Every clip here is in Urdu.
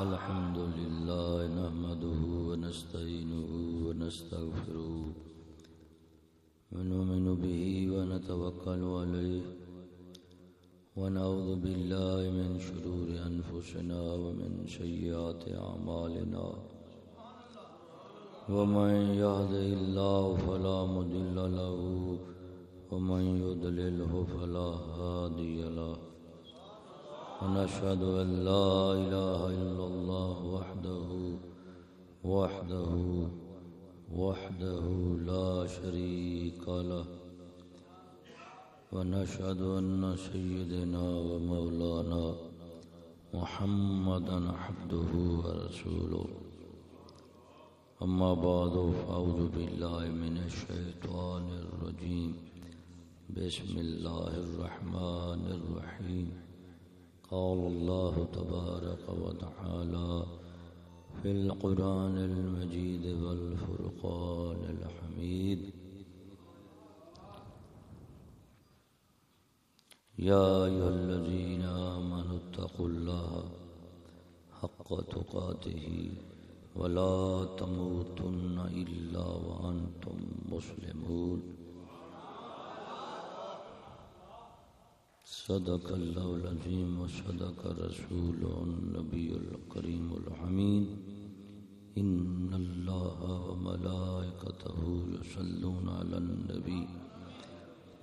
الحمد لله نحمده ونستعينه ونستغفره ونؤمن به ونتوكل عليه ونعوذ بالله من شرور أنفسنا ومن سيئات أعمالنا ومن يهده الله فلا مضل له ومن يضلله فلا هادي له ونشهد أن لا إله إلا الله وحده وحده وحده لا شريك له. ونشهد أن سيدنا ومولانا محمدا عبده ورسوله. أما بعد فأعوذ بالله من الشيطان الرجيم. بسم الله الرحمن الرحيم. قال الله تبارك وتعالى في القرآن المجيد والفرقان الحميد. يا أيها الذين آمنوا اتقوا الله حق تقاته ولا تموتن إلا وأنتم مسلمون. صدق الله العظيم وصدق رسوله النبي الكريم الحميد. إن الله وملائكته يصلون على النبي.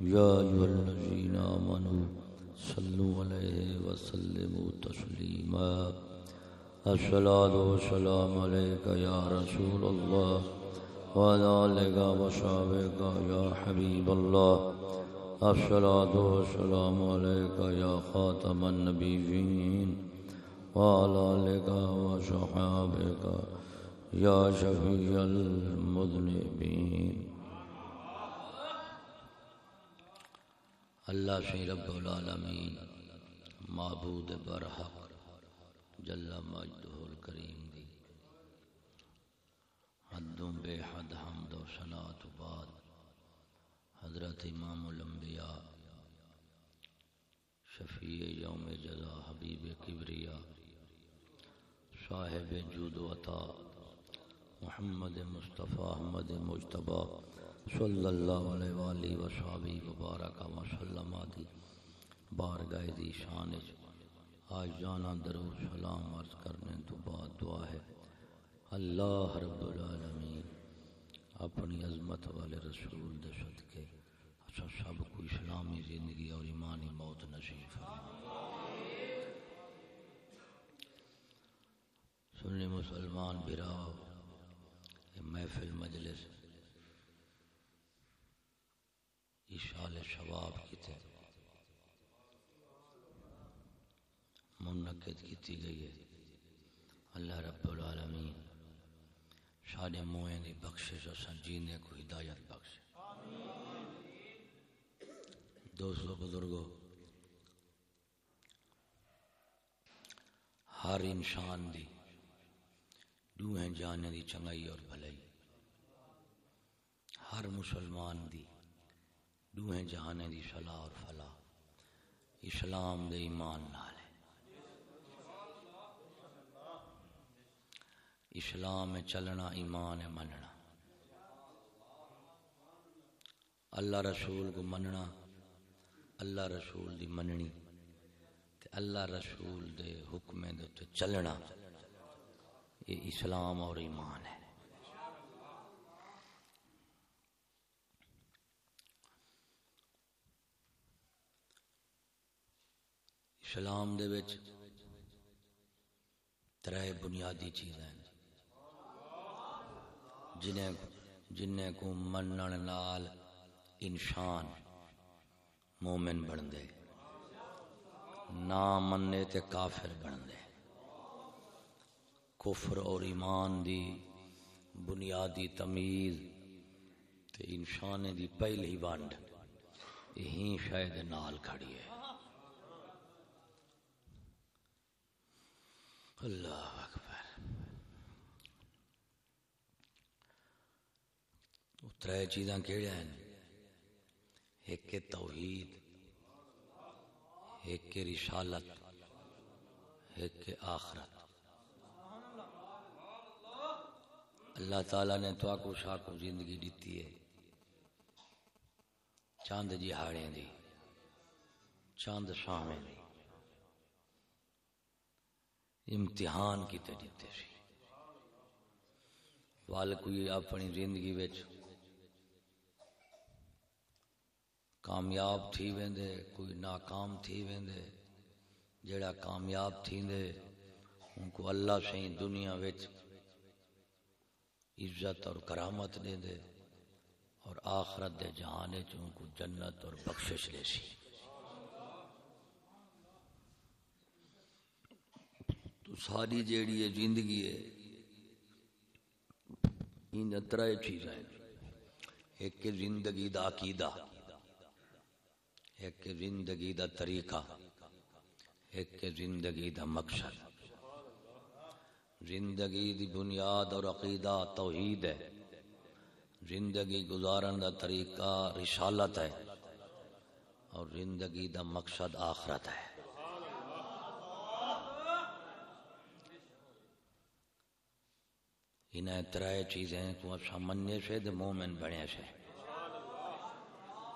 يا أيها الذين آمنوا صلوا عليه وسلموا تسليما. الصلاة والسلام عليك يا رسول الله. وعلى آلك وصحبك يا حبيب الله. الصلاة والسلام عليك يا خاتم النبيين وعلى آلك وصحابك يا شفيع المذنبين. اللہ سے رب العالمین معبود برحق جل مجدہ الکریم دی. حدوں بے حد حمد و صلاة بعد. حضرت امام الانبیاء، شفیع یوم جزا، حبیب کبریا، صاحب جود و عطا، محمد مصطفیٰ احمد مجتبہ صلی اللہ علیہ وآلہ وصحابہ وبارک وسلم آدھی، بارگاہ دی شان آج جانا درو سلام عرض کرنے تو بعد دعا ہے۔ اللہ رب العالمین۔ اپنی عظمت والے رسول دے صدقے اچھا سب کو اسلامی زندگی اور ایمانی موت نصیب سنی مسلمان براؤ محفل مجلس اشال شباب کی تھے۔ منعقد کی گئی ہے۔ اللہ رب العالمین سارے موئیں دی بخشش اور سنجینے کو ہدایت بخش۔ دوستو بزرگو، ہر انسان دی، دوہیں جانے دی چنگائی اور بھلائی۔ ہر مسلمان دی، دوہیں جہانے دی صلاح اور فلاح۔ اسلام دے ایمان نال ہے اسلام میں چلنا، ایمان ہے مننا۔ اللہ رسول کو مننا، اللہ رسول دی مننی تے اللہ رسول دے حکم دے تے چلنا۔ یہ اسلام اور ایمان ہے۔ اسلام دے وچ ترے بنیادی چیزیں جنہیں جنہیں کو منن نال انسان مومن بن دے، نہ مننے تے کافر بن دے۔ کفر اور ایمان دی بنیادی تمیز تے انسان دی پہلی ونڈ یہی شاید نال کھڑی ہے۔ اللہ ترے چیزاں کہڑے ہیں؟ ایک توحید، ایک رسالت، ایک آخرت۔ اللہ تعالی نے تو کو شاہ کو زندگی دیتی ہے۔ چاند جہاڑے دی، چاند شامے دی۔ امتحان کیتے دیتے سی۔ وال کوئی اپنی زندگی وچ کامیاب تھی ویندے، کوئی ناکام تھی ویندے جڑا کامیاب تھیندے ان کو اللہ سے دنیا وچ عزت اور کرامت دے دے اور آخرت دے جہان ان کو جنت اور بخشش دے سی۔ تو ساری جیڑی ہے زندگی ہے، ان ترے چیزیں ایک زندگی دا عقیدہ۔ ایک زندگی دا طریقہ، ایک زندگی دا مقصد۔ زندگی دی بنیاد اور عقیدہ توحید ہے۔ زندگی گزارن دا طریقہ رسالت ہے۔ اور زندگی دا مقصد آخرت ہے۔ انہیں ترائے چیزیں تو اچھا سے، مومن بنے سے۔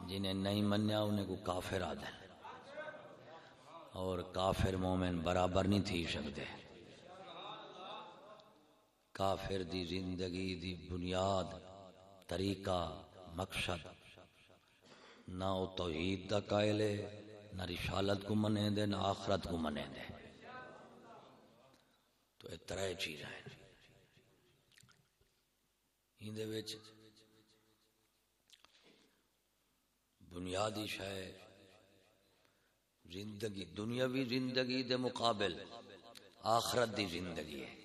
جنہیں نہیں منیا انہیں کو کافر آدھے اور کافر مومن برابر نہیں تھی سکتے۔ کافر دی زندگی، دی بنیاد، طریقہ، مقصد۔ نہ وہ توحید دا قائل ہے، نہ رسالت کو منے دے، نہ آخرت کو منے دے۔ تو یہ ترے چیز ہیں اندے وچ بنیادی شے، زندگی، دنیاوی زندگی دے مقابل آخرت دی زندگی ہے۔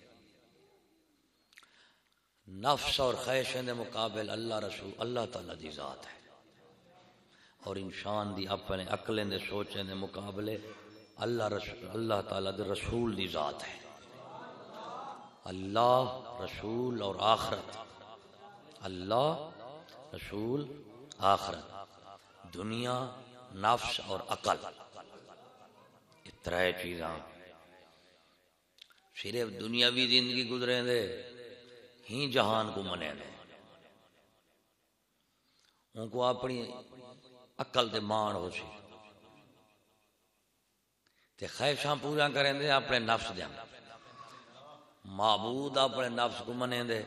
نفس اور خیشیں دے مقابل اللہ رسول، اللہ تعالی دی ذات ہے۔ اور انسان دی اپنے عقلیں دے سوچیں دے مقابلے اللہ رسول اللہ تعالی دے رسول دی ذات ہے۔ اللہ رسول اور آخرت۔ اللہ رسول، آخرت۔ دنیا، نفس اور عقل۔ اترائے چیزاں۔ صرف دنیاوی زندگی گزرے دے، ہی جہان کو منے دے۔ ان کو اپنی عقل دے مان ہو سی۔ تے خواہشاں پورا کریں دے اپنے نفس دے۔ معبود اپنے نفس کو منے دے۔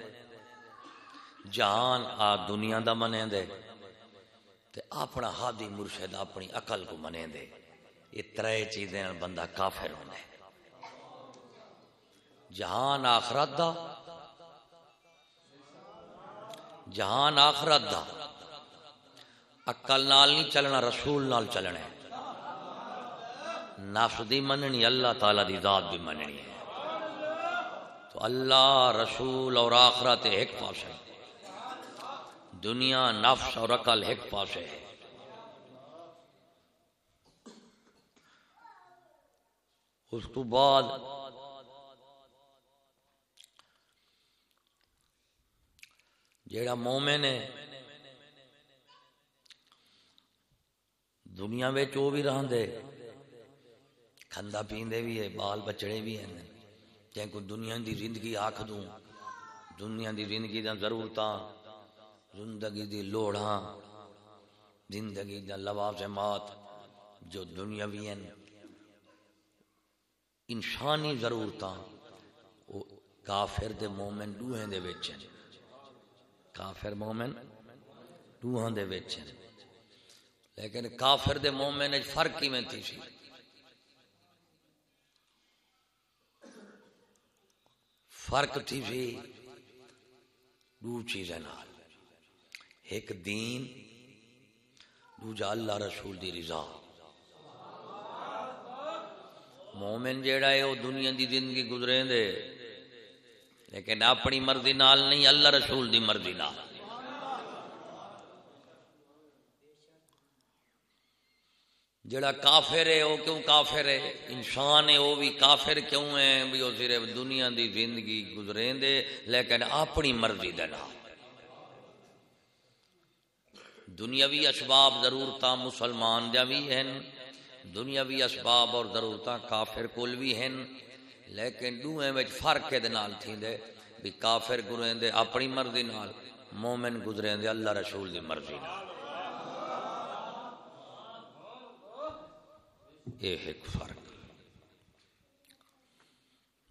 جہان آ دنیا دا منے دے۔ تے اپنا ہادی مرشد اپنی عقل کو منے دے۔ یہ ترے چیزیں بندہ کافر ہونے۔ جہان آخرت دا۔ جہان آخرت دا۔ اکل نال نہیں چلنا، رسول نال چلنا۔ ہے نفس دی مننی، اللہ تعالی دی ذات بھی مننی ہے۔ تو اللہ، رسول اور آخرت ایک پاس ہے دنیا، نفس اور عقل ایک پاس ہے۔ اس تو بعد جیڑا مومن ہے، دنیا وچ وہ بھی رہندے کھندا پیندے بھی ہے، بال بچڑے بھی ہیں۔ جے کو دنیا دی زندگی آکھ دوں، دنیا دی زندگی دا ضرورتاں زندگی دی لوڑاں، زندگی دا لوازمات جو دنیاوی ہیں، انسانی ضرورتاں، وہ کافر دے مومن دوہیں دے وچ ہیں۔ کافر مومن روحاں دے وچ لیکن کافر دے مومن وچ فرق کیویں تھی سی؟ فرق تھی سی دو چیزیں نال۔ ایک دین، دوجا اللہ رسول دی رضا۔ مومن جیڑا ہے وہ دنیا دی زندگی گزرے دے، لیکن اپنی مرضی نال نہیں، اللہ رسول دی مرضی نال۔ جڑا کافر ہے وہ کیوں کافر ہے؟ انسان ہے وہ بھی کافر کیوں ہے بھی وہ صرف دنیا دی زندگی گزریں دے، لیکن اپنی مرضی دے نال۔ دنیاوی اسباب ضرورت مسلمان دیا بھی ہیں دنیاوی اسباب اور ضرورت کافر کول بھی ہیں لیکن دوئے میں فرق کے دنال تھی دے بھی کافر گزریں دے اپنی مرضی نال، مومن گزریں دے اللہ رسول دی مرضی نال۔ یہ ایک فرق۔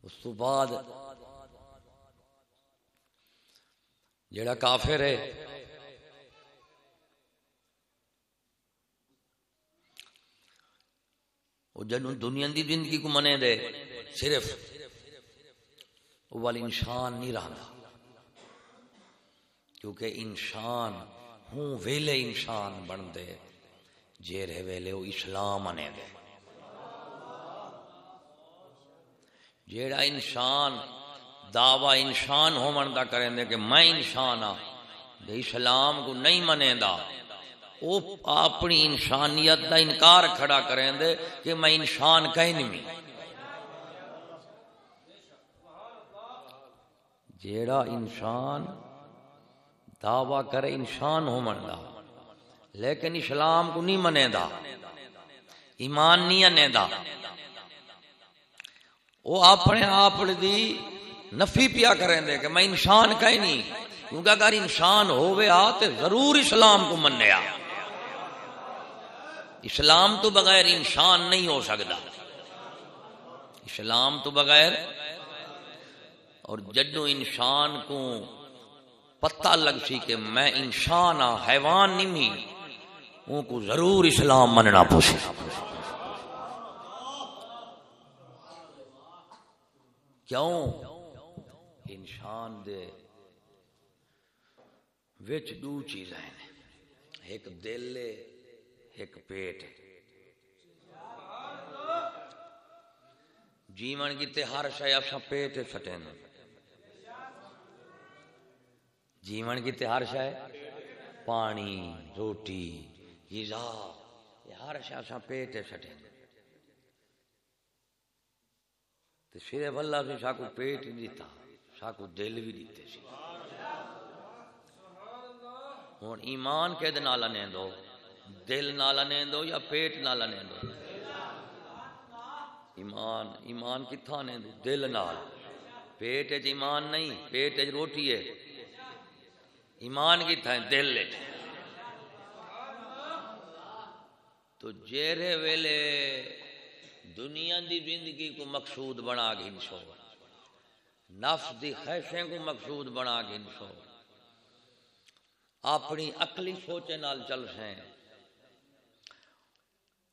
اس تو بعد جڑا کافر ہے وہ دنیا دی زندگی کو منے دے، صرف وہ والی انسان نہیں رہا کیونکہ انسان ہوں ویلے انسان بن دے جیرے ویلے وہ اسلام منے دے۔ جیڑا انسان دعوی انسان ہو دا کریں دے کہ میں انسان ہاں اسلام کو نہیں منے دا۔ وہ اپنی انسانیت دا انکار کھڑا کریں دے کہ میں انسان کہیں نہیں جیڑا انسان دعوی کرے انسان ہو دا، لیکن اسلام کو نہیں منے دا، ایمان نہیں انے دا۔ وہ اپنے آپ دی نفی پیا کریں دے کہ میں انسان کہیں نہیں، کیونکہ اگر انسان ہوئے آ تو ضرور اسلام کو منیا اسلام تو بغیر انسان نہیں ہو سکتا۔ اسلام تو بغیر اور جدو انسان کو پتہ لگ سی کہ میں انسان ہاں حیوان نہیں ان کو ضرور اسلام مننا پوچھے کیوں؟ انسان دے وچ دو چیز ہیں۔ ایک دل ایک پیٹ جیون کی ہر شے اپنا پیٹ سٹیں جیون کی ہر شے پانی، روٹی، غذا ہر شے اپنا پیٹ سٹیں تو صرف اللہ سے ساکو پیٹ دیتا ساکو دل بھی دیتے سی۔ ہوں ایمان کہ دو دل نال نے دو یا پیٹ نال نے دو؟ ایمان ایمان کتھا نے دو؟ دل نال۔ پیٹ ایمان نہیں، پیٹ روٹی ہے۔ ایمان کتھا ہے؟ دل تو جیرے ویلے دنیا دی زندگی کو مقصود بنا گھنسو نفس دی خیشیں کو مقصود بنا گھنسو اپنی اقلی سوچے نال چل سیں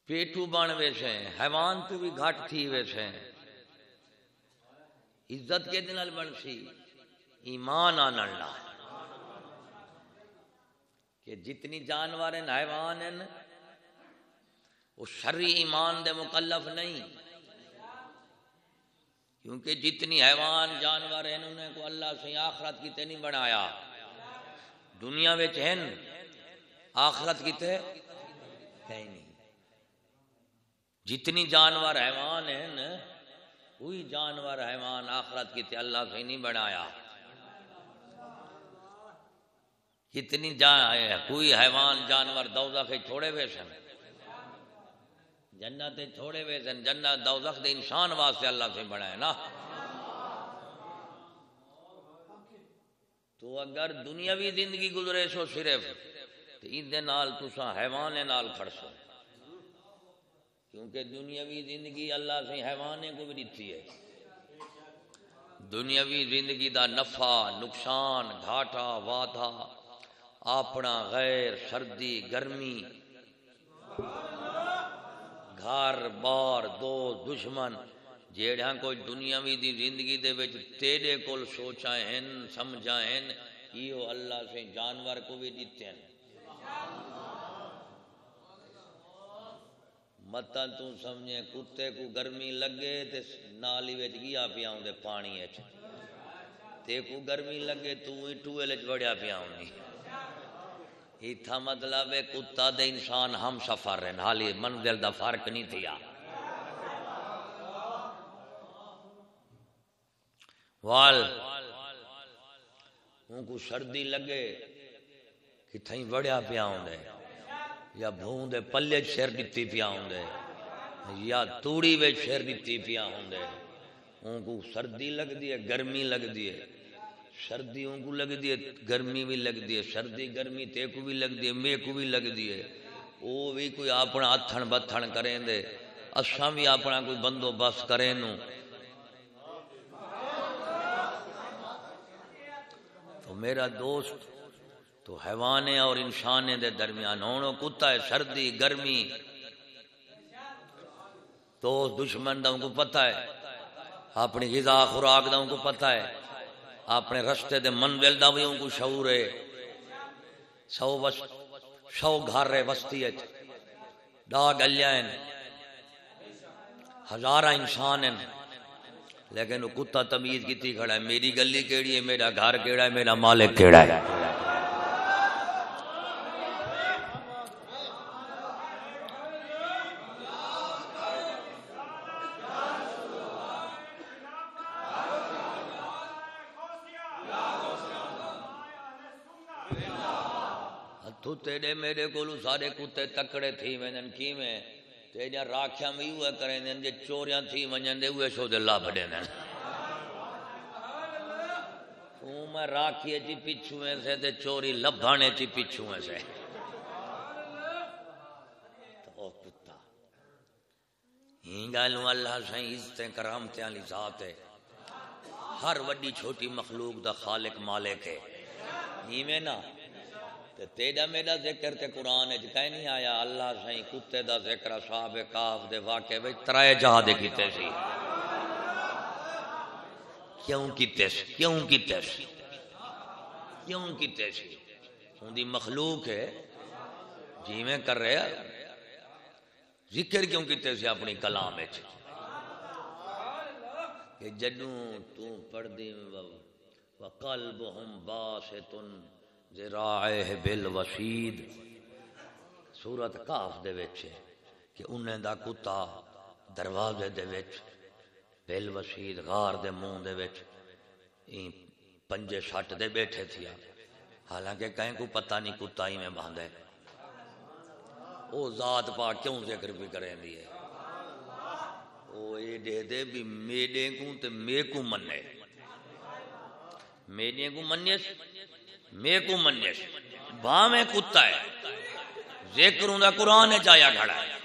پیٹو بن ویسے حیوان تو بھی گھٹ تھی ویسے عزت کے دن بن سی؟ ایمان آنن لا کہ جتنی جانور ہیں حیوان ہیں، وہ شری ایمان دے مکلف نہیں۔ کیونکہ جتنی حیوان جانور ہیں انہیں کو اللہ سے آخرت کی نہیں بنایا۔ دنیا ہیں، آخرت کی تے ہے نہیں۔ جتنی جانور حیوان ہیں کوئی جانور حیوان آخرت کی اللہ سے نہیں بنایا۔ کتنی جان کوئی حیوان جانور دوزخ چھوڑے ہوئے سن۔ جنت چھوڑے ہوئے سن، جنت دوزخ دے انسان واسطے اللہ سے بنایا نا۔ تو اگر دنیاوی زندگی گزرے سو صرف، تو ان نال تسا حیوان نال کھڑ سو۔ کیونکہ دنیاوی زندگی اللہ سے حیوانے کو بھی دیتی ہے دنیاوی زندگی دا نفع، نقصان، گھاٹا، وعدہ، اپنا غیر سردی، گرمی، گھر، بار، دوست، دشمن جیڑا کوئی دنیاوی دی زندگی دے وچ تیرے کول سوچا ہیں سمجھا ہیں یہ اللہ سے جانور کو بھی دیتے ہیں۔ متا تو سمجھے، کتے کو گرمی لگے تے نالی وچ گیا پیاؤں دے پانی وچ۔ تے کو گرمی لگے تو ہی ٹوئل وچ وڑیا پیاؤں نہیں ایتھا مطلب ہے کتا دے انسان ہم سفر ہیں، حالی منزل دا فرق نہیں تھیا۔ وال ان کو سردی لگے کہ تھیں وڑیا پیاؤں دے۔ یا بھون دے، پلے شیر دیتی پیا ہوں دے۔ یا توڑی وے شیر دیتی پیا ہوں دے۔ ان کو سردی لگ دی ہے، گرمی لگ دی ہے سردیوں کو لگ دی گرمی بھی لگ دی سردی، گرمی تے کو بھی لگ دی مے کو بھی لگ دی وہ بھی کوئی اپنا اتھن بتھن کریں دے۔ اساں بھی اپنا کوئی بندوبست کریں نو تو میرا دوست تو حیوان اور انسان دے درمیان ہوں کتا ہے، سردی، گرمی۔ تو دشمن دا کو پتہ ہے، اپنی غذا خوراک دا کو پتہ ہے، اپنے رستے دے منزل دا بھی ان کو شعور ہے۔ سو بس سو گھر رہے بستی ہے ڈا گلیاں ہزارہ انسان ہیں۔ لیکن وہ کتا تمیز کیتی کھڑا ہے، میری گلی کیڑی ہے، میرا گھر کیڑا ہے، میرا مالک کیڑا ہے۔ تیرے میرے کولو سارے کتے تکڑے تھی وینن کی میں؟ تیرے راکھیاں بھی ہوئے کریں دیں جے چوریاں تھی ونجن دے ہوئے شو اللہ بڑے دیں تو میں راکھیے چی پچھویں سے، تے چوری لبھانے چی پچھویں سے۔ تو کتا، ہی گالوں اللہ سائیں عزتیں، کرامتیں علی ذات ہے۔ ہر وڈی چھوٹی مخلوق دا خالق مالک ہے۔ ہی میں نا تے تیرا میرا ذکر تے قرآن اچ کہیں نہیں آیا، اللہ سائیں کتے دا ذکر صاحب کاف دے واقعے وچ ترائے جہاں دے کیتے سی۔ کیوں کیتے سی؟ کیوں کیتے سی؟ کیوں کیتے سی؟ ہوندی مخلوق ہے۔ جی میں کر رہے ذکر کیوں کیتے سی اپنی کلام وچ؟ کہ جدوں تو پڑھ دی وقلبہم باسطن۔ ذرائع بالوسید سورت کاف دے وچ کہ انہیں دا کتا دروازے دے وچ بالوسید غار دے منہ دے وچ این پنجے سٹ دے بیٹھے تھیا۔ حالانکہ کہیں کو پتہ نہیں کتا ہی میں باندھے او ذات پا کیوں ذکر بھی کریں دیئے او اے دے دے بھی میڈے کو تے مے کو مننے میڈے کو مننے میں کو منیش، باں میں کتا ہے۔ ذکر ہوں دا قرآن چایا کھڑا ہے۔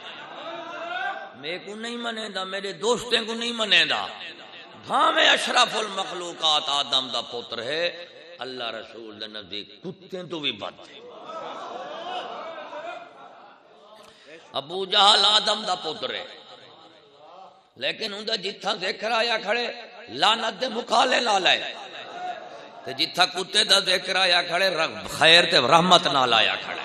میں کو نہیں منے دا میرے دوستیں کو نہیں منے دا بھاں میں اشرف المخلوقات آدم دا پتر ہے۔ اللہ رسول دا نزدیک کتے تو بھی بد ہے ابو جہل آدم دا پتر ہے۔ لیکن ہوں دا جتھا ذکر آیا کھڑے لانت دے مکھالے لالائے تے جتھا کتے دا ذکر آیا کھڑے خیر تے رحمت نال آیا کھڑے۔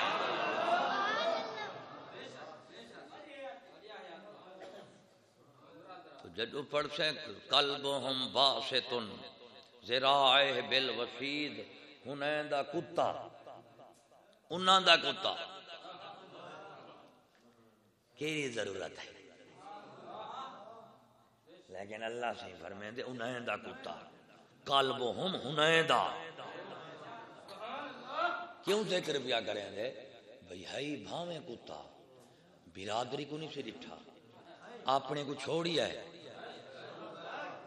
تو جدو پڑھ سے قلبہم باستن ذرائع بالوسید انہیں دا کتا، انہاں دا کتا۔ کیری ضرورت ہے؟ لیکن اللہ سے فرمائیں دے انہیں دا کتا۔ قلب ہم ہنیدا کیوں ذکر پیا کریں دے بھئی ہائی بھاویں کتا، برادری کو نہیں سے ڈٹھا اپنے کو چھوڑی ہے۔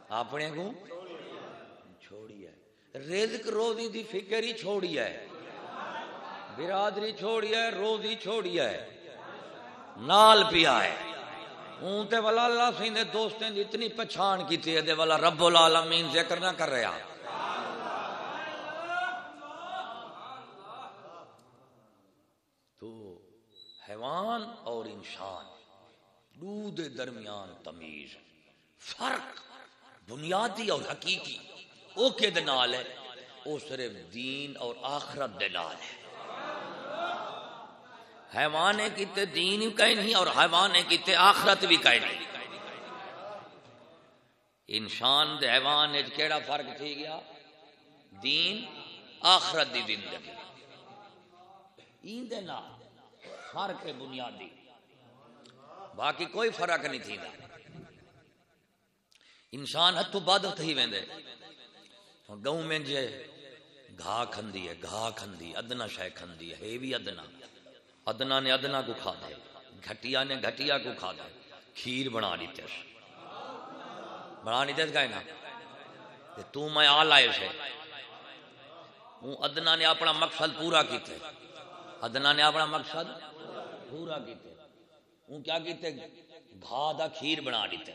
اپنے کو چھوڑی ہے۔ رزق روزی دی فکر ہی چھوڑی ہے۔ برادری چھوڑی ہے، روزی چھوڑی ہے۔ نال پیا ہے۔ ہوں تے والا اللہ سی دے دوستیں دی اتنی پہچان کی تھی دے والا رب العالمین ذکر نہ کر رہا تو حیوان اور انسان دو دے درمیان تمیز، فرق بنیادی اور حقیقی او کے دنال ہے، او صرف دین اور آخرت دنال ہے۔ حیوان کیتے دین کہیں نہیں اور حیوان کیتے آخرت بھی کہیں نہیں۔ انسان دے حیوان کیڑا فرق تھی گیا؟ دین آخرت دی زندگی۔ این دے نال فرق بنیادی۔ باقی کوئی فرق نہیں تھی انسان ہتھوں بد تھی ویندے۔ گاؤں میں جے گھا کھندی ہے، گھا کھندی، ادنا شے کھندی ہے بھی ادنا۔ ادنا نے ادنا کو کھا دے، گھٹیا نے گھٹیا کو کھا دے۔ کھیر بنا دیتے بنا دیتے گئے نا تو میں آ لائے سے۔ ہوں ادنا نے اپنا مقصد پورا کیتے۔ ادنا نے اپنا مقصد پورا کیتے۔ ہوں کیا کیتے؟ گھا دا کھیر بنا دیتے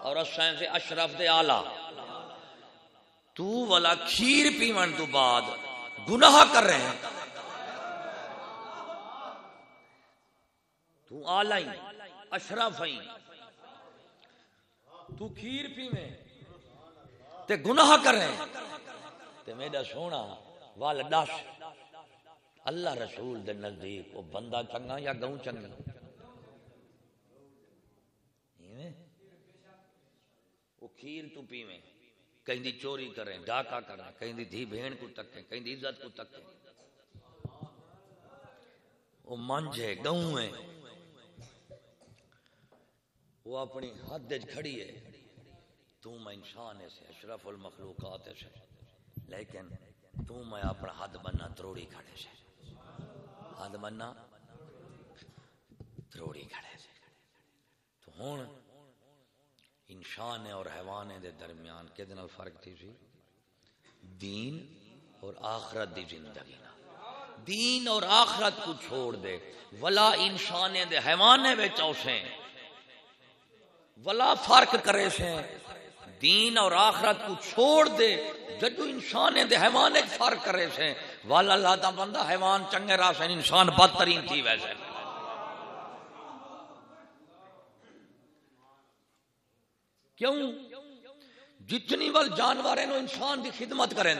اور اسیں سے اشرف دے آلہ۔ تو والا کھیر پیون تو بعد گناہ کر رہے ہیں۔ تو آلہ ہی تو کھیر پیویں۔ تے گناہ کر رہے ہیں تے میرا سونا، وال دس اللہ رسول دے نزدیک وہ بندہ چنگا یا گوں چنگا؟ وہ کھیر تو پیویں۔ کہیں دی چوری کریں، ڈاکہ کریں کہیں دی دھی بہن کو تکیں کہیں دی عزت کو تکیں۔ وہ منج ہے گوں ہے وہ اپنی حد کھڑی ہے۔ تو میں انسان ہے اشرف المخلوقات ہے۔ لیکن تو میں اپنا حد بننا تروڑی کھڑے سے۔ حد بننا تروڑی کھڑے سے۔ تو ہون انسان اور حیوان دے درمیان کے دن فرق تھی سی؟ دین اور آخرت دی زندگی نا دین اور آخرت کو چھوڑ دے۔ ولا انسان دے حیوان وچ اوسیں۔ ولا فرق کرے سے۔ دین اور آخرت کو چھوڑ دے، جدو انسان دے حیوان فرق کرے سے۔ والا اللہ دا بندہ حیوان چنگے راہ سے، انسان بدترین تھی ویسے۔ کیوں؟ جتنی بل جانور انسان دی خدمت کریں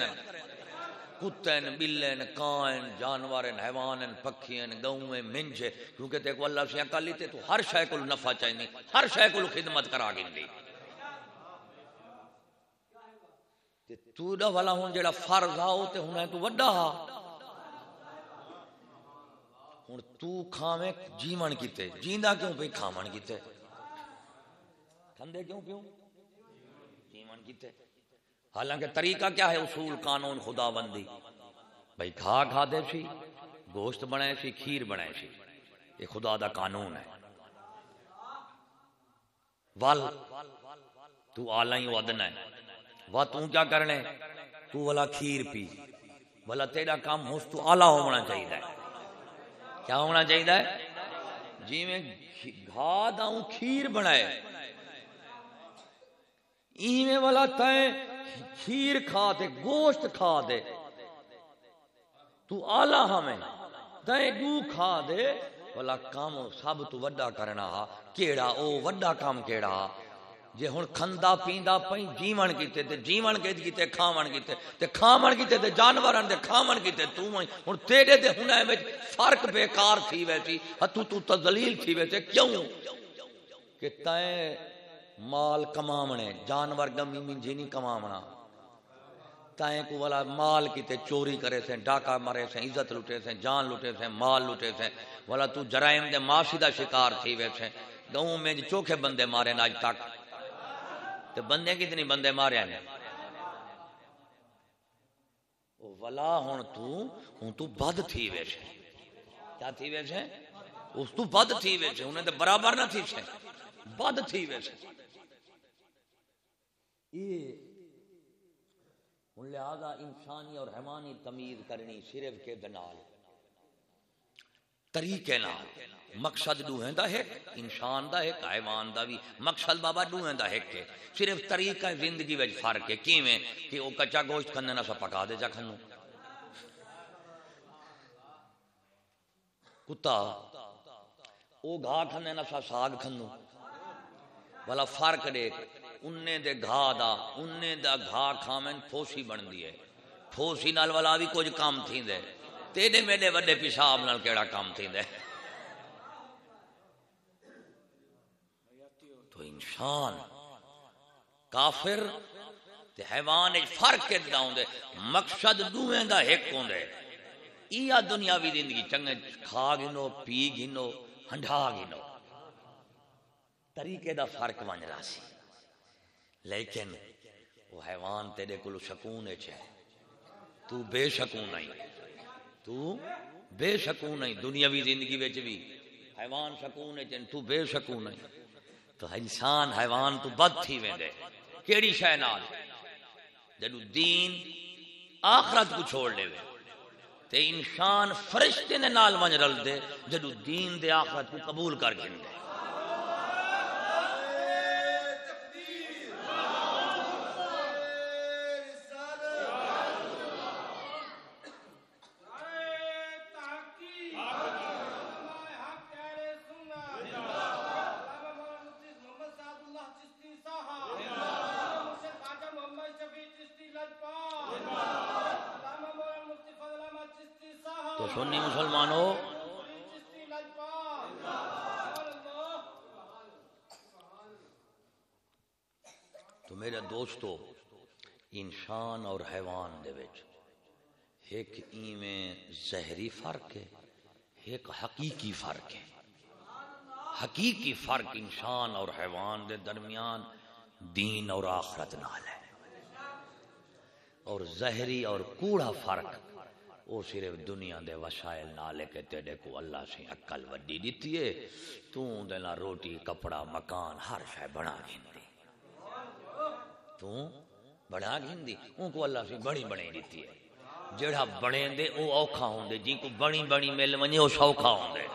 کتن بلن کائن جانور حیوان پکھی گوں منج کیونکہ دیکھو اللہ سے اکالی تے تو ہر شے کو نفع چاہیے ہر شے کو خدمت کرا گی تو دا والا ہوں جڑا فرض آ تے ہن تو وڈا ہا ہن تو کھاویں جیون کیتے، جیندا کیوں پئی کھاون کیتے؟ کھندے کیوں پیوں جیون کیتے۔ حالانکہ طریقہ کیا ہے اصول، قانون خدا بندی بھائی کھا کھا دے سی، گوشت بنائے سی، کھیر بنائے سی۔ یہ خدا دا قانون ہے۔ ول تو آلہ ہی ودنا ہے۔ وہ تو کیا کرنے تو والا کھیر پی۔ والا تیرا کام ہوس، تو آلہ ہونا چاہیے کیا ہونا چاہیے جی میں گھا داؤں کھیر بنائے۔ ایویں والا تائیں کھیر کھا دے، گوشت کھا دے۔ تو آلہ ہمیں تائیں گو کھا دے۔ والا کام سب تو وڈا کرنا ہا۔ کیڑا، او وڈا کام کیڑا ہا۔ جے ہن کھندا پیندا پئی جیون کیتے تے، جیون کے کیتے، کھاون کیتے تے، کھاون کیتے تے جانوراں دے کھاون کیتے تو ہن تیرے دے ہن وچ فرق بیکار تھی ویسی۔ تو تو تذلیل تھی ویسے کیوں؟ کہ تائیں مال کمامنے جانور گمی منجی نہیں کمامنا تائیں کو والا مال کیتے چوری کرے سے ڈاکہ مرے سے عزت لٹے سے جان لٹے سے مال لٹے سے والا تو جرائم دے معاشی دا شکار تھی وے ویسے گاؤں میں چوکھے بندے مارے نا آج تک۔ تے بندے کتنی بندے مارے ہیں؟ ولا ہون تو ہون تو بد تھی وے ویسے کیا تھی وے ویسے اس تو بد تھی وے ویسے انہیں تو برابر نہ تھی سے بد تھی ویسے لہذا انسانی اور حیوانی تمیز کرنی صرف کے دنال طریقے نال۔ مقصد دوہیں دا ایک انسان دا ایک حیوان دا بھی۔ مقصد بابا دوہیں دا ایک ہے صرف طریقہ زندگی وچ فرق ہے۔ کیویں؟ کہ او کچا گوشت کھنے نہ سا پکا دے جا کھنو کتا، او گھا کھنے نہ سا ساگ کھنو والا فرق دیکھ۔ اننے دے گھا دا اننے دا گھا کھامن پھوسی بن دی ہے۔ پھوسی نال والا بھی کچھ کام تھی دے تیرے میرے وڈے پیشاب نال کیڑا کام تھی دے تو انسان کافر تے حیوان ایک فرق کے داؤں دے مقصد دوہیں دا ایک کون دے ایا دنیاوی زندگی چنگے کھا گنو، پی گنو، ہنڈا گنو۔ طریقے دا فرق بن رہا سی۔ لیکن وہ حیوان تیرے کو سکون ہے تو بے سکون نہیں۔ تو بے سکون نہیں۔ دنیاوی زندگی وچ بھی حیوان سکون ہے تو بے سکون نہیں۔ تو انسان حیوان تو بد تھی ویندے۔ کیڑی شے نال؟ جدو دین آخرت کو چھوڑ لے تے انسان فرشتے نے نال ونج رل دے، جدو دین دے آخرت کو قبول کر گھن دے۔ تو سنی مسلمانوں تو میرے دوستو، انسان اور حیوان دے وچ ایک ایویں زہری فرق ہے، ایک حقیقی فرق ہے۔ حقیقی فرق انسان اور حیوان دے درمیان دین اور آخرت نال ہے۔ اور زہری اور کوڑا فرق وہ صرف دنیا دے وسائل نالے کے تیرے کو اللہ سے عقل وڈی دیتی ہے۔ تو دینا روٹی، کپڑا، مکان، ہر شے بنا گھندی تو بنا گھندی ان کو اللہ سے بڑی بڑی دیتی ہے۔ جڑا بڑے دے او اوکھا ہوں دے، جن کو بڑی بڑی مل ونجے، او سوکھا ہوں دے۔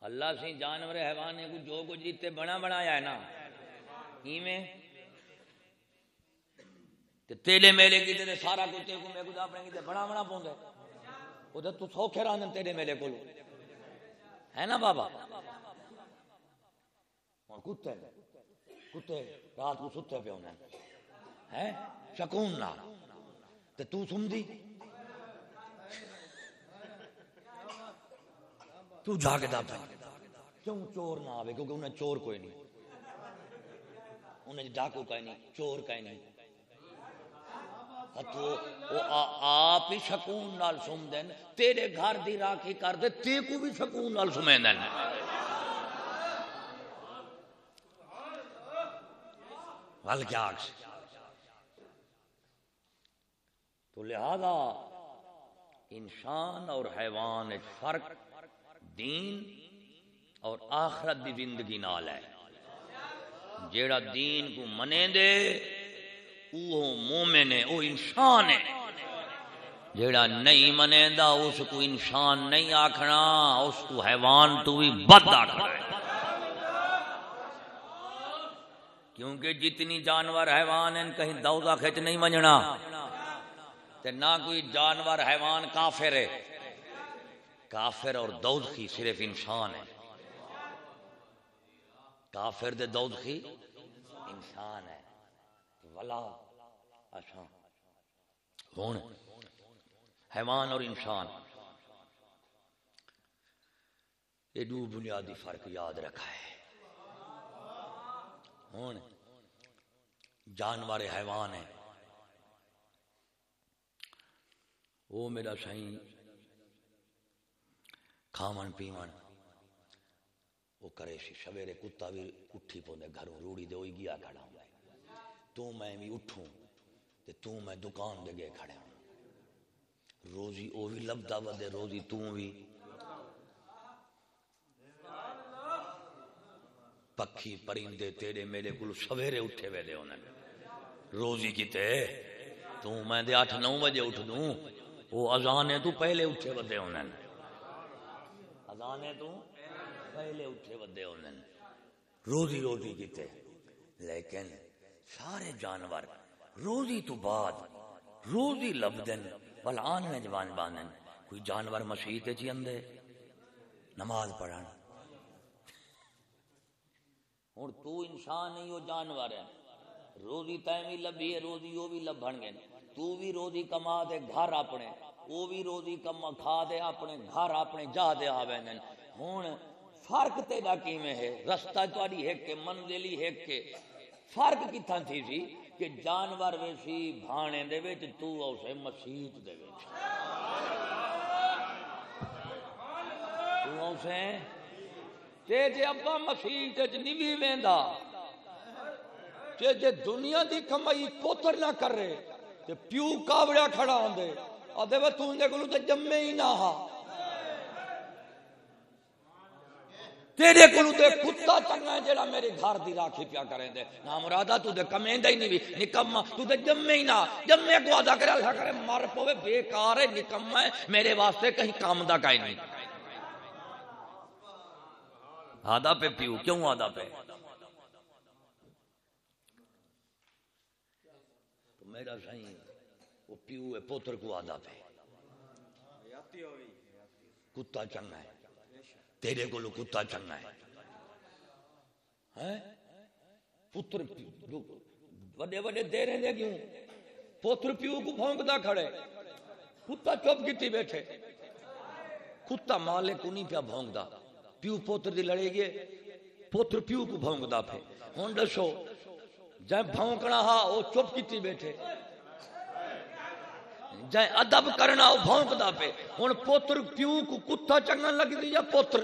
اللہ سے جانور حیوان کو جو کچھ دیتے بنا بنایا ہے نا۔ ہی میں تیلے میلے کی تے سارا کچھ کو میں کچھ اپنے کی بڑا بڑا پوندا او تے تو سوکھے رہن تیرے میلے کو ہے نا بابا؟ ہن کتے کتے رات کو ستے پے ہوندے ہیں۔ سکون نال۔ تے تو سمدی تو جاگدا پیا کیوں چور نہ آوے؟ کیونکہ انہیں چور کوئی نہیں۔ انہیں ڈاکو کا نہیں، چور کا نہیں۔ تو آپ ہی سکون نال سم دین تیرے گھر دی راکھی کر دے تے کو بھی سکون نال سمیں دین ول کیا تو لہذا انسان اور حیوان فرق دین اور آخرت دی زندگی نال ہے۔ جیڑا دین کو منے دے وہ مومن ہے وہ انسان ہے۔ جیڑا نہیں منے دا، اس کو انسان نہیں آکھنا، اس کو حیوان تو بھی بد آکھنا ہے۔ کیونکہ جتنی جانور حیوان ہیں، کہیں دوزہ کھچ نہیں منجنا۔ تے نہ کوئی جانور حیوان کافر ہے۔ کافر اور دوزخی صرف انسان ہے۔ کافر دے دوزخی انسان ہے۔ ولا۔ اچھا۔ ہوں حیوان اور انسان۔ یہ دو بنیادی فرق یاد رکھا ہے۔ ہوں جانور حیوان ہے وہ میرا سائیں۔ کھاون پیون۔ وہ کرے سی سویرے کتا بھی اٹھی پوندے گھروں روڑی دے ہوئی گیا کھڑا ہوں۔ تو میں بھی اٹھوں تے تو میں دکان دے گئے کھڑے ہوں۔ روزی او بھی لبدا ودے روزی تو بھی پکھی پرندے تیرے میرے کل سویرے اٹھے ویلے ہونے روزی کیتے؟ تو میں دے آٹھ نو بجے اٹھ دوں۔ وہ اذانے تو پہلے اٹھے ودے ہونے اذانے تو پہلے اٹھے ودے ہونے روزی روزی کیتے؟ لیکن سارے جانور، روزی تو بعد، روزی لبدن بل آن میں جوان بانن کوئی جانور مسیح چی جی اندے، نماز پڑھن۔ ہوں تو انسان نہیں، وہ جانور ہے۔ روزی تھی لبھی ہے، روزی وہ بھی لبن گے۔ تو بھی روزی کما دے گھر اپنے، وہ بھی روزی کما کھا دے اپنے، گھر اپنے جا دے آوے ہوں فرق تیرا کیویں ہے؟ رستہ تاری ایک کے منزلی ایک کے فرق کتنا تھی سی کہ جانور ویسی بھانے دے وچ تو اسے مسیت دے وچ۔ تو اسے تے جے ابا مسیت وچ نہیں وی ویندا، تے جے دنیا دی کمائی پوتر نہ کر رہے تے پیو کاوڑا کھڑا ہوندے اتے وہ تو دے کولو تے جمے ہی نہ ہا۔ تیرے کولو تے کتا چنگا ہے جیڑا میرے گھر دی راکھی پیا کریں دے۔ نا مرادا تو دے کمیں دے نہیں بھی نکما تو دے جمے ہی نہ۔ جمے کو ادا کرے، اللہ کرے، مر پوے، بیکار ہے نکما ہے۔ میرے واسطے کہیں کام دا کہیں نہیں۔ آدھا پہ پیو، کیوں آدھا پہ؟ میرا سائیں وہ پیو ہے، پوتر کو آدھا پہ۔ کتا چنگا ہے۔ تیرے کو کتا چنگا ہے۔ پتر وڈے وڈے دے رہے دے کیوں؟ پوتر پیو کو بھونکدا کھڑے۔ کتا چپ کیتی بیٹھے۔ کتا مالے کو نہیں پیا بھونکدا پیو پوتر دی لڑے گئے۔ پوتر پیو کو بھونکدا پھے ہن دسو جے بھونکنا ہا، او چپ کیتی بیٹھے۔ جائیں ادب کرنا وہ بھونکدا پہ ہن پوتر پیو کو کتا چنگا لگ یا پوتر؟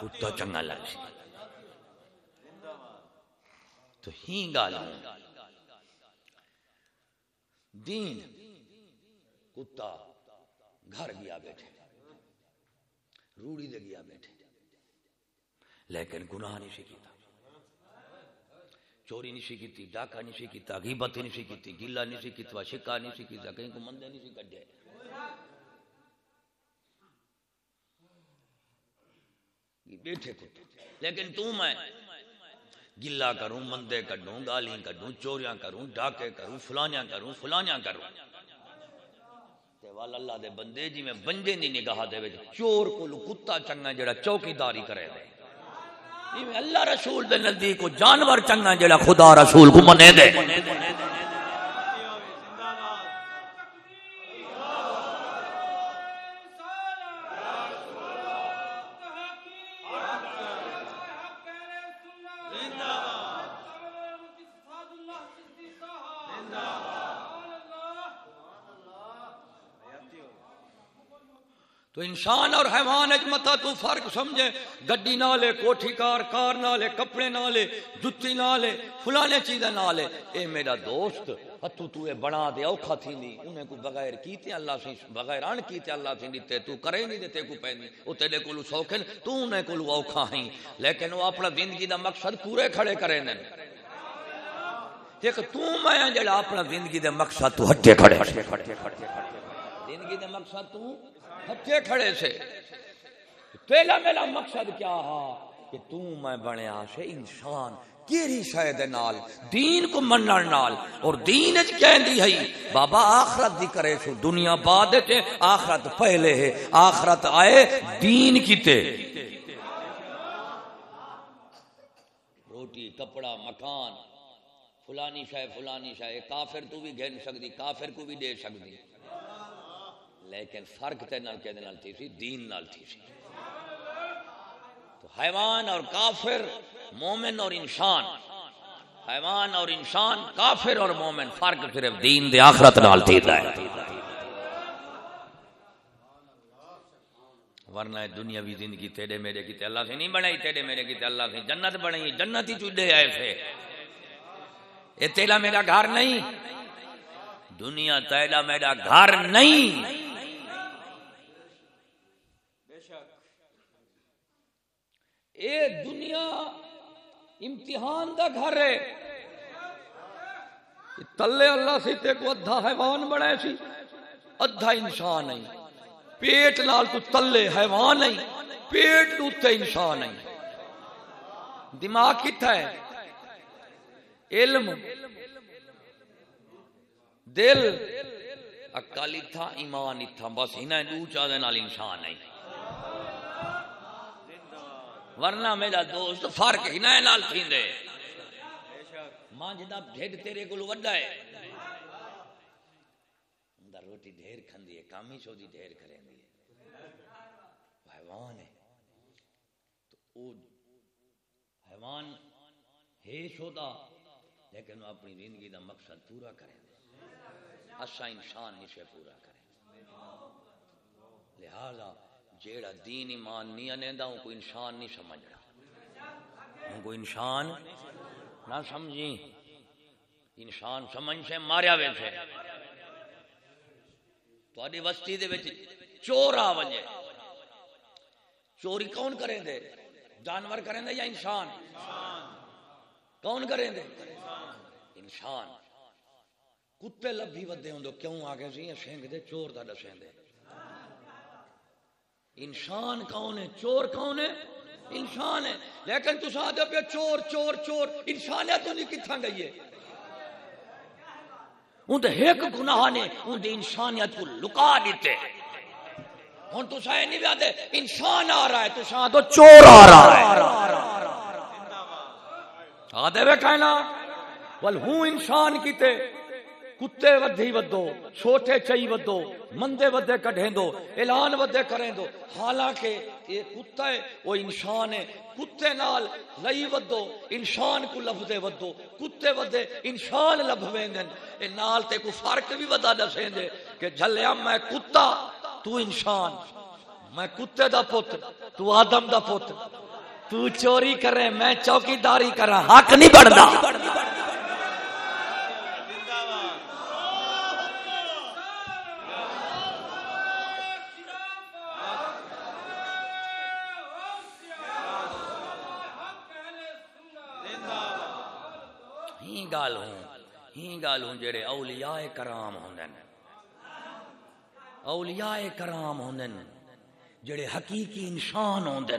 کتا چنگا لگ تو ہی گال دین، کتا گھر گیا بیٹھے۔ روڑی دے گیا بیٹھے۔ لیکن گناہ نہیں سی کیتا۔ چوری نہیں سی کیتی، ڈاکہ نہیں سی کیتا، غیبت نہیں سی کیتی گلا نہیں سی کیتا، شکا نہیں سی کیتا، کہیں کو مندے نہیں سی، کڈے۔ بیٹھے کو۔ لیکن تو میں گلا کروں، مندے کڈوں، گالیاں کڈوں، چوریاں کروں، ڈاکے کروں، فلانیاں کروں فلانیاں کروں۔ تے وال اللہ دے بندے جی میں بندے دی نگاہ دے وچ چور کول کتا چنگا جڑا چوکیداری کرے دے۔ اللہ رسول دے نزدیک کو جانور چنگا جڑا خدا رسول کو منے دے۔ تو انسان اور حیوان اج متا تو فرق سمجھے۔ گڈی نہ لے کوٹھی کار کار نہ لے کپڑے نہ لے جتی نہ لے فلانے چیزیں نہ لے اے میرا دوست ہتھو تو اے بنا دے، اوکھا تھی نہیں۔ انہیں کو بغیر کیتے اللہ سے بغیر ان کیتے اللہ سے دیتے تو کرے نہیں دیتے کو پہنی او تیرے کولو سوکھن تو انہیں کولو اوکھا ہیں۔ لیکن وہ اپنا زندگی دا مقصد پورے کھڑے کرے نے دیکھ، تو میں جڑا اپنا زندگی دا مقصد تو ہٹے کھڑے کھڑے کھڑے کھڑے۔ زندگی دا مقصد تو ہتھے کھڑے سے۔ پہلا میرا مقصد کیا ہا کہ تو میں بنیا سے انسان، کیری شاید نال، دین کو منن نال۔ اور دین اچ کہندی ہے، بابا آخرت دی کرے سو، دنیا بعد تے آخرت پہلے ہے، آخرت آئے دین کیتے روٹی، کپڑا، مکان، فلانی شے فلانی شے، کافر تو بھی گھن سکدی، کافر کو بھی دے سکدی۔ لیکن فرق تے نال کہنے نال تھی سی، دین نال تھی سی۔ تو حیوان اور کافر، مومن اور انسان۔ حیوان اور انسان، کافر اور مومن، فرق صرف دین دے آخرت نال تھی ہے۔ ورنہ دنیاوی زندگی تیرے میرے کی اللہ سے نہیں بنائی، تیرے میرے کی اللہ سے جنت بنائی۔ جنت ہی چڑے آئے تھے۔ یہ تیلا میرا گھر نہیں۔ دنیا تیلا میرا گھر نہیں۔ اے دنیا امتحان دا گھر ہے۔ تلے اللہ سے تے کو ادھا حیوان بڑھے سی۔ ادھا انسان نہیں۔ پیٹ نال تو تلے حیوان نہیں۔ پیٹ تو تے انسان نہیں۔ دماغ کتھا ہے؟ علم۔ دل۔ اکالی تھا، ایمان تھا۔ بس انہیں دو چاہدے نال انسان نہیں۔ ورنہ میرا دوست فرق ہی نہ نال تھیندے۔ ماں جدا ڈھڈ تیرے کول وڈا ہے۔ اندر روٹی ڈھیر کھندی ہے، کامی سو دی ڈھیر کریندی ہے۔ حیوان ہے۔ تو او حیوان ہے شودا لیکن وہ اپنی زندگی دا مقصد پورا کرے۔ اسا انسان اسے پورا کرے۔ لہذا جیڑا دین ایمان نہیں انیندا ہوں کوئی انسان نہیں سمجھ رہا ہوں کوئی انسان نہ سمجھی۔ انسان سمجھ سے ماریا ویسے تھوڑی وسطی دے وچ چور آ وجے۔ چوری کون کریں دے؟ جانور کریں دے یا انسان؟ کون کریں دے؟ انسان۔ کتے لبھی ودے ہوں کیوں آگے سی؟ سینگ دے، چور دا دسیں دے۔ انسان کون ہے؟ چور کون ہے؟ انسان ہے۔ لیکن تو ساتھ پہ چور چور چور۔ انسانیت نہیں کتھا گئی ہے؟ ان ایک گناہ نے ان انسانیت کو لکا دیتے ہوں تو سائے نہیں بیاتے انسان آ رہا ہے، تو ساتھ چور آ رہا ہے۔ آدھے وے کہنا ول ہوں انسان کیتے۔ کتے ودھی ودو چھوٹے چئی ودو مندے ودے کڈھیں دو اعلان ودے کریں دو حالانکہ یہ کتا ہے، وہ انسان ہے۔ کتے نال لئی ودو انسان کو لفظے ودو کتے ودے انسان لفظیں دن اے نال تے کو فرق بھی ودا دسیں دے کہ جھلیا، میں کتا، تو انسان۔ میں کتے دا پتر تو آدم دا پتر تو چوری کرے، میں چوکیداری کرا حق نہیں بڑھدا۔ ہی گل ہوں جڑے اولیاء کرام ہوندے اولیاء کرام ہوندے جڑے حقیقی انسان ہوندے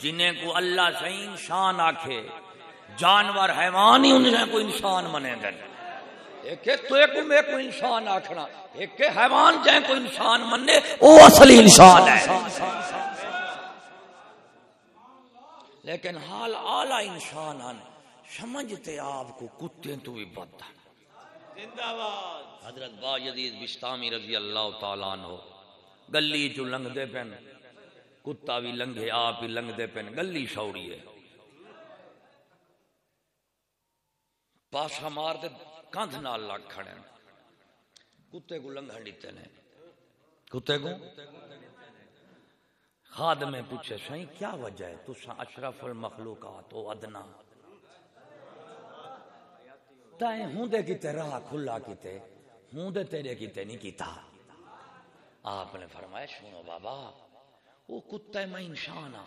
جنہیں کو اللہ سے انسان آکھے، جانور، حیوان ہی انہیں کو انسان منے دے ایک تو ایک میں کو انسان آکھنا، ایک حیوان جائیں کو انسان منے او اصلی انسان ہے۔ لیکن حال اعلی انسان ہیں سمجھتے آپ کو کتے تو بھی بد حضرت با یزید بستامی رضی اللہ تعالیٰ عنہ گلی چو لنگ دے پین کتا بھی لنگے آپ بھی لنگ دے پین گلی شوڑی ہے۔ پاسا مار دے کاندھ نال لگ کھڑے کتے کو لنگھن دیتے نے۔ کتے کو؟ خادم میں پوچھے سائیں کیا وجہ ہے؟ تو اشرف المخلوقات او ادنا۔ تائیں ہوں دے کیتے راہ کھلا کیتے ہوں دے تیرے کیتے نہیں کیتا۔ آپ نے فرمایا سنو بابا وہ کتا میں انسان ہاں۔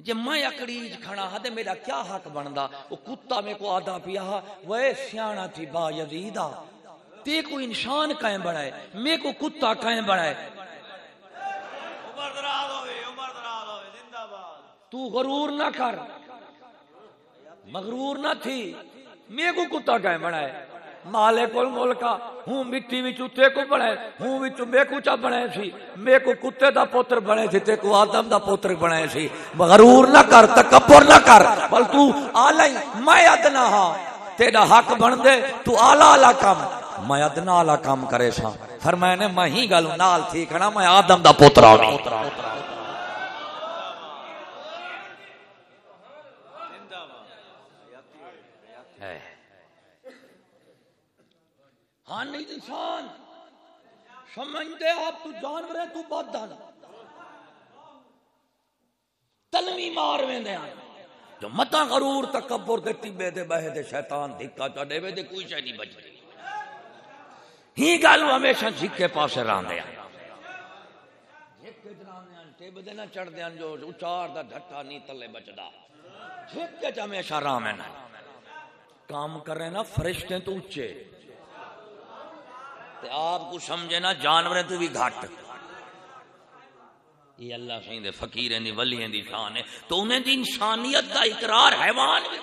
جے میں اکڑیج کھڑا ہاں تے میرا کیا حق بندا؟ وہ کتا میں کو آدھا پیا وہ سیانا تھی با یزیدا تے کو انسان کہیں بڑھائے میں کو کتا کہیں بڑھائے تو غرور نہ کر۔ مغرور نہ تھی۔ میں کو کتا کہیں بنائے۔ مالے کول ملکا، ہوں مٹی وچ تے کو بنائے، ہوں وچ میں کو چا بنائے سی۔ میں کو کتے دا پوتر بنے سی، تے کو آدم دا پوتر بنائے سی۔ مغرور نہ کر، تکبر نہ کر، بل تو اعلی میں ادنا ہاں۔ تیرا حق بن دے، تو اعلی اعلی کام میں ادنا اعلی کام کرے سا فرمایا نے، میں ہی گل نال تھی کھڑا، میں آدم دا پوتر آ ہاں نہیں انسان۔ سمجھتے آپ تو جانور ہے تو بہت دانا تلمی مار میں دے جو متا غرور، تکبر دے تیبے دے بہے دے شیطان، دھکا چا دے دے کوئی شے نہیں بچ رہی۔ ہی گالو ہمیشہ جھکے پاسے ران دے جھکے جنان دے ٹیب دے نہ چڑھ دے جو اچار دا دھٹا نہیں، تلے بچدا۔ جھکے چا ہمیشہ ران میں کام کر رہے نا فرشتے تو اچھے تے آپ کو سمجھے نا جانور تو بھی گھٹ۔ یہ اللہ سے دے فقیریں دی ولییں دی شان ہے۔ تو انہیں دی انسانیت دا اقرار حیوان بھی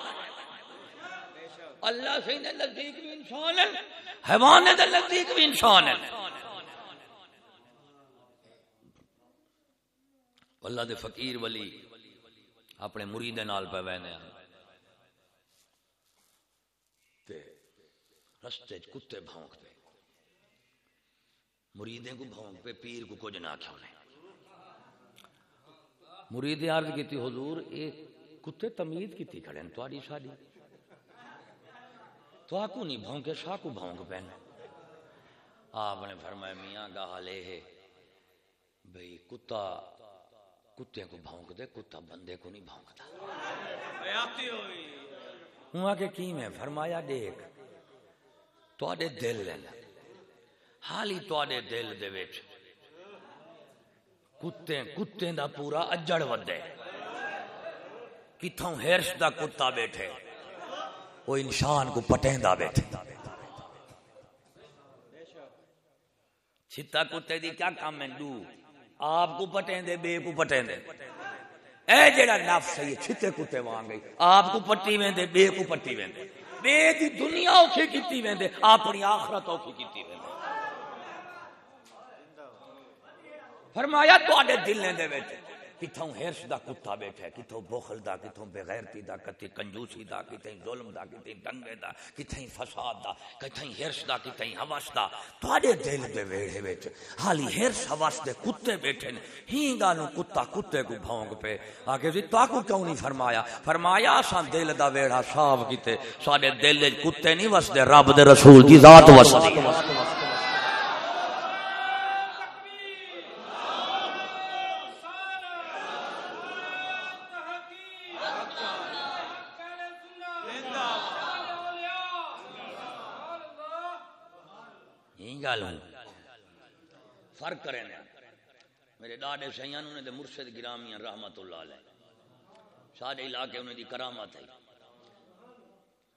اللہ سے دے نزدیک بھی انسان ہے۔ حیوان دے نزدیک بھی انسان ہے۔ اللہ دے فقیر ولی اپنے مرید نال پہ بہنے تے رستے کتے بھونکتے۔ مریدیں کو بھونک پہ پیر کو کچھ نہ کیوں نہیں مرید عرض کی تھی حضور ایک کتے تمید کی تھی کھڑے تھوڑی شادی۔ تو آکو نہیں بھونکے شاہ کو بھونک پہنے آپ نے فرمایا میاں گاہ لے ہے۔ بھئی کتا کتے کو بھونک دے کتا بندے کو نہیں بھونکتا۔ وہاں کے کی میں فرمایا دیکھ تو دل لینا حالی تو دل دے ویچ کتے کتے دا پورا اجڑ ودے کتوں ہرش دا کتا بیٹھے۔ وہ انسان کو پٹیندا بیٹھے۔ چھتا کتے دی کیا کام ہے دو؟ آپ کو پٹیں دے بے کو پٹیں دے اے جڑا نفس ہے، یہ چھتے کتے وہاں گئی۔ آپ کو پٹی ویندے، بے کو پٹی ویندے۔ بے دی دنیا اوکھی کیتی ویندے اپنی آخرت اوکھی کیتی ویندے۔ فرمایا تو دل نے دے وچ کتوں ہرش دا کتا بیٹھا ہے کتوں بخل دا کتوں بغیرتی دا کتیں کنجوسی دا کتیں ظلم دا کتیں دنگے دا کتیں فساد دا کتیں ہرش دا کتیں حوث دا۔ تواڈے دل دے ویڑے وچ حالی ہرش حوث دے کتے بیٹھے نے ہی گالو کتا کتے کو بھونگ پہ آگے جی تو کو کیوں نہیں فرمایا؟ فرمایا اساں دل دا ویڑا صاف کیتے، ساڈے دل وچ کتے نہیں وسدے، رب دے رسول دی ذات وسدی گل فرق کریں میرے ڈاڈے سیاں نے دے مرشد گرامیاں رحمت اللہ علیہ۔ سارے علاقے انہیں دی کرامت ہے۔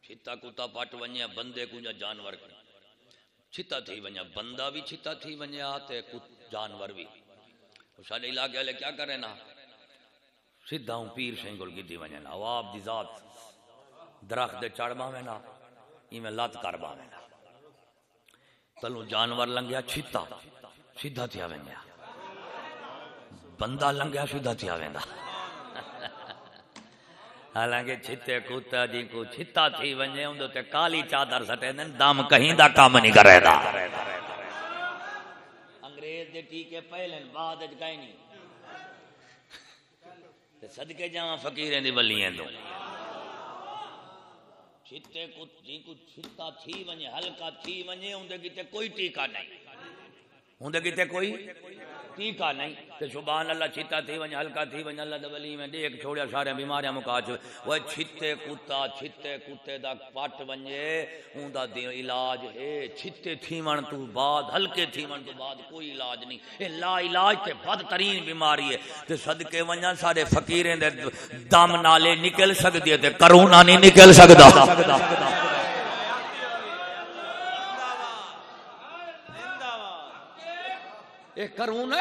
چھتا کتا پٹ ونیا، بندے کو یا جانور۔ کو چھتا تھی ونیا، بندہ بھی چھتا تھی ونیا تے جانور بھی۔ سارے علاقے والے کیا کریں نا؟ سیدھا ہوں پیر سنگھ گل کی ونیا نا۔ آپ دی ذات درخت دے چڑھ باویں نا، ایویں لت کر باویں نا۔ تلو جانور لنگیا، چھتا۔ سیدھا تھیا ویندا بندہ لنگیا سیدھا تھیا ویندا حالانکہ چھتے کتا جی کو چھتا تھی ونجے اون تے کالی چادر سٹے دن دم کہیں دا کام نہیں کرے دا۔ انگریز دے ٹیکے پہلے بعد وچ کہیں نہیں تے صدکے جاواں فقیریں دی ولیاں تو چھتے کو جی کو چھتا تھی ونجے، ہلکا تھی ونجے اون دے کیتے کوئی ٹیکا نہیں۔ اون دے کیتے کوئی؟ ٹیکا نہیں۔ تے سبحان اللہ، چھتا تھی ونجے ہلکا تھی ونجے اللہ دے میں دیکھ چھوڑیا، سارے بیماریاں مکا چ وہ چھتے کتا، چھتے کتے دا پٹ ونجے اون دا دی علاج ہے۔ چھتے تھیون تو بعد، ہلکے تھیون تو بعد کوئی علاج نہیں۔ اے لا علاج تے بدترین بیماری ہے۔ تے صدقے ونجا سارے فقیریں دے دم نالے نکل سکدی تے کرونا نہیں نکل سکدا۔ کرونا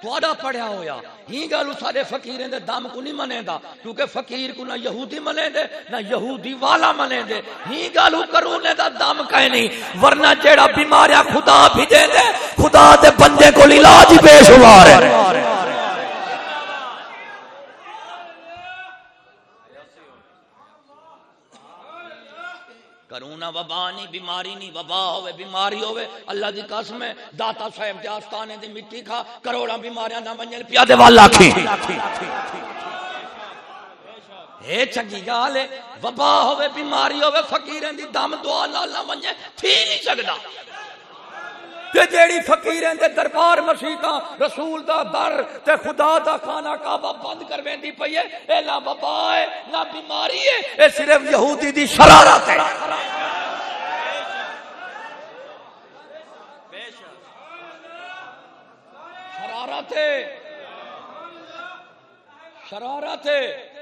تھوڑا پڑھیا ہویا۔ ہی گالو سارے فقیریں دے دم کو نہیں منے دا کیونکہ فقیر کو نہ یہودی منے دے نہ یہودی والا منے دے ہی گالو کرونے دا دم کہیں نہیں، ورنہ جیڑا بیماریاں خدا بھی دے دے خدا دے بندے کو علاج پیش ہوا رہے کرونا وبا نہیں بیماری نہیں وبا ہوئے، بیماری ہوئے۔ اللہ دی قسم ہے، داتا صاحب دے آستانے دی مٹی کھا کروڑا بیماریاں نہ منجل پیا دے والا کھی اے چنگی گال ہے، وبا ہوئے، بیماری ہوئے، فقیریں دی دم دعا نال نہ منجے تھی نہیں سکدا۔ تے جیڑی فقیریں دے دربار مسیحاں رسول دا در تے خدا دا خانہ کعبہ بند کر ویندی پئی ہے، اے نہ وبا ہے، نہ بیماری ہے، اے صرف یہودی دی شرارت ہے۔ شرارت ہے۔ شرارت ہے۔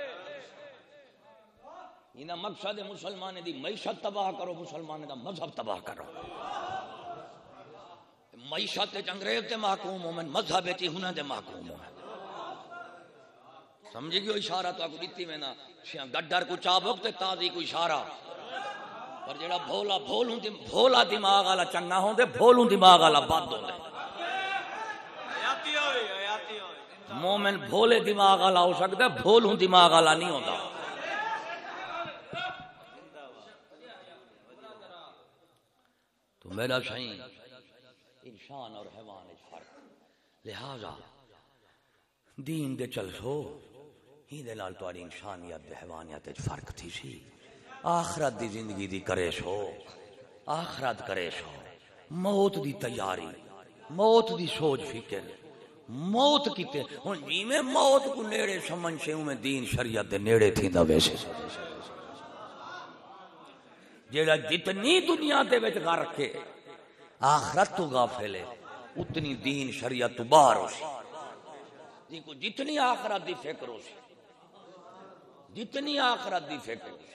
یہ مقصد مسلمان دی معیشت تباہ کرو، مسلمان دا مذہب تباہ کرو۔ معیشت انگریز تے محکوم ہو من مذہب تے ہن دے محکوم ہو۔ سمجھ گئے اشارہ تو کو دتی میں نا؟ گڈر کو چا وقت تازی کو اشارہ۔ پر جڑا بھولا، بھول ہوں بھولا دماغ والا چنگا ہوندے بھول ہوں دماغ والا بد ہوندے مومن بھولے دماغ والا ہو سکتا ہے بھول ہوں دماغ والا نہیں ہوندا۔ تو میرا صحیح انسان اور حیوان فرق۔ لہذا، دین دے چل سو ہی دے نال تواڈی انسانیت دے حیوانیت وچ فرق تھی سی۔ آخرت دی زندگی دی کرے سو آخرت کرے سو موت دی تیاری، موت دی سوچ فکر۔ موت کیتے ہن جویں موت کو نیڑے سمجھ سے میں دین شریعت دے نیڑے تھیندا ویسے۔ جیڑا جتنی دنیا دے وچ غرق ہے آخرت تو غافل ہے، اتنی دین شریعت تو باہر ہو سی۔ کو جتنی آخرت دی فکر ہو سی، جتنی آخرت دی فکر ہو سی۔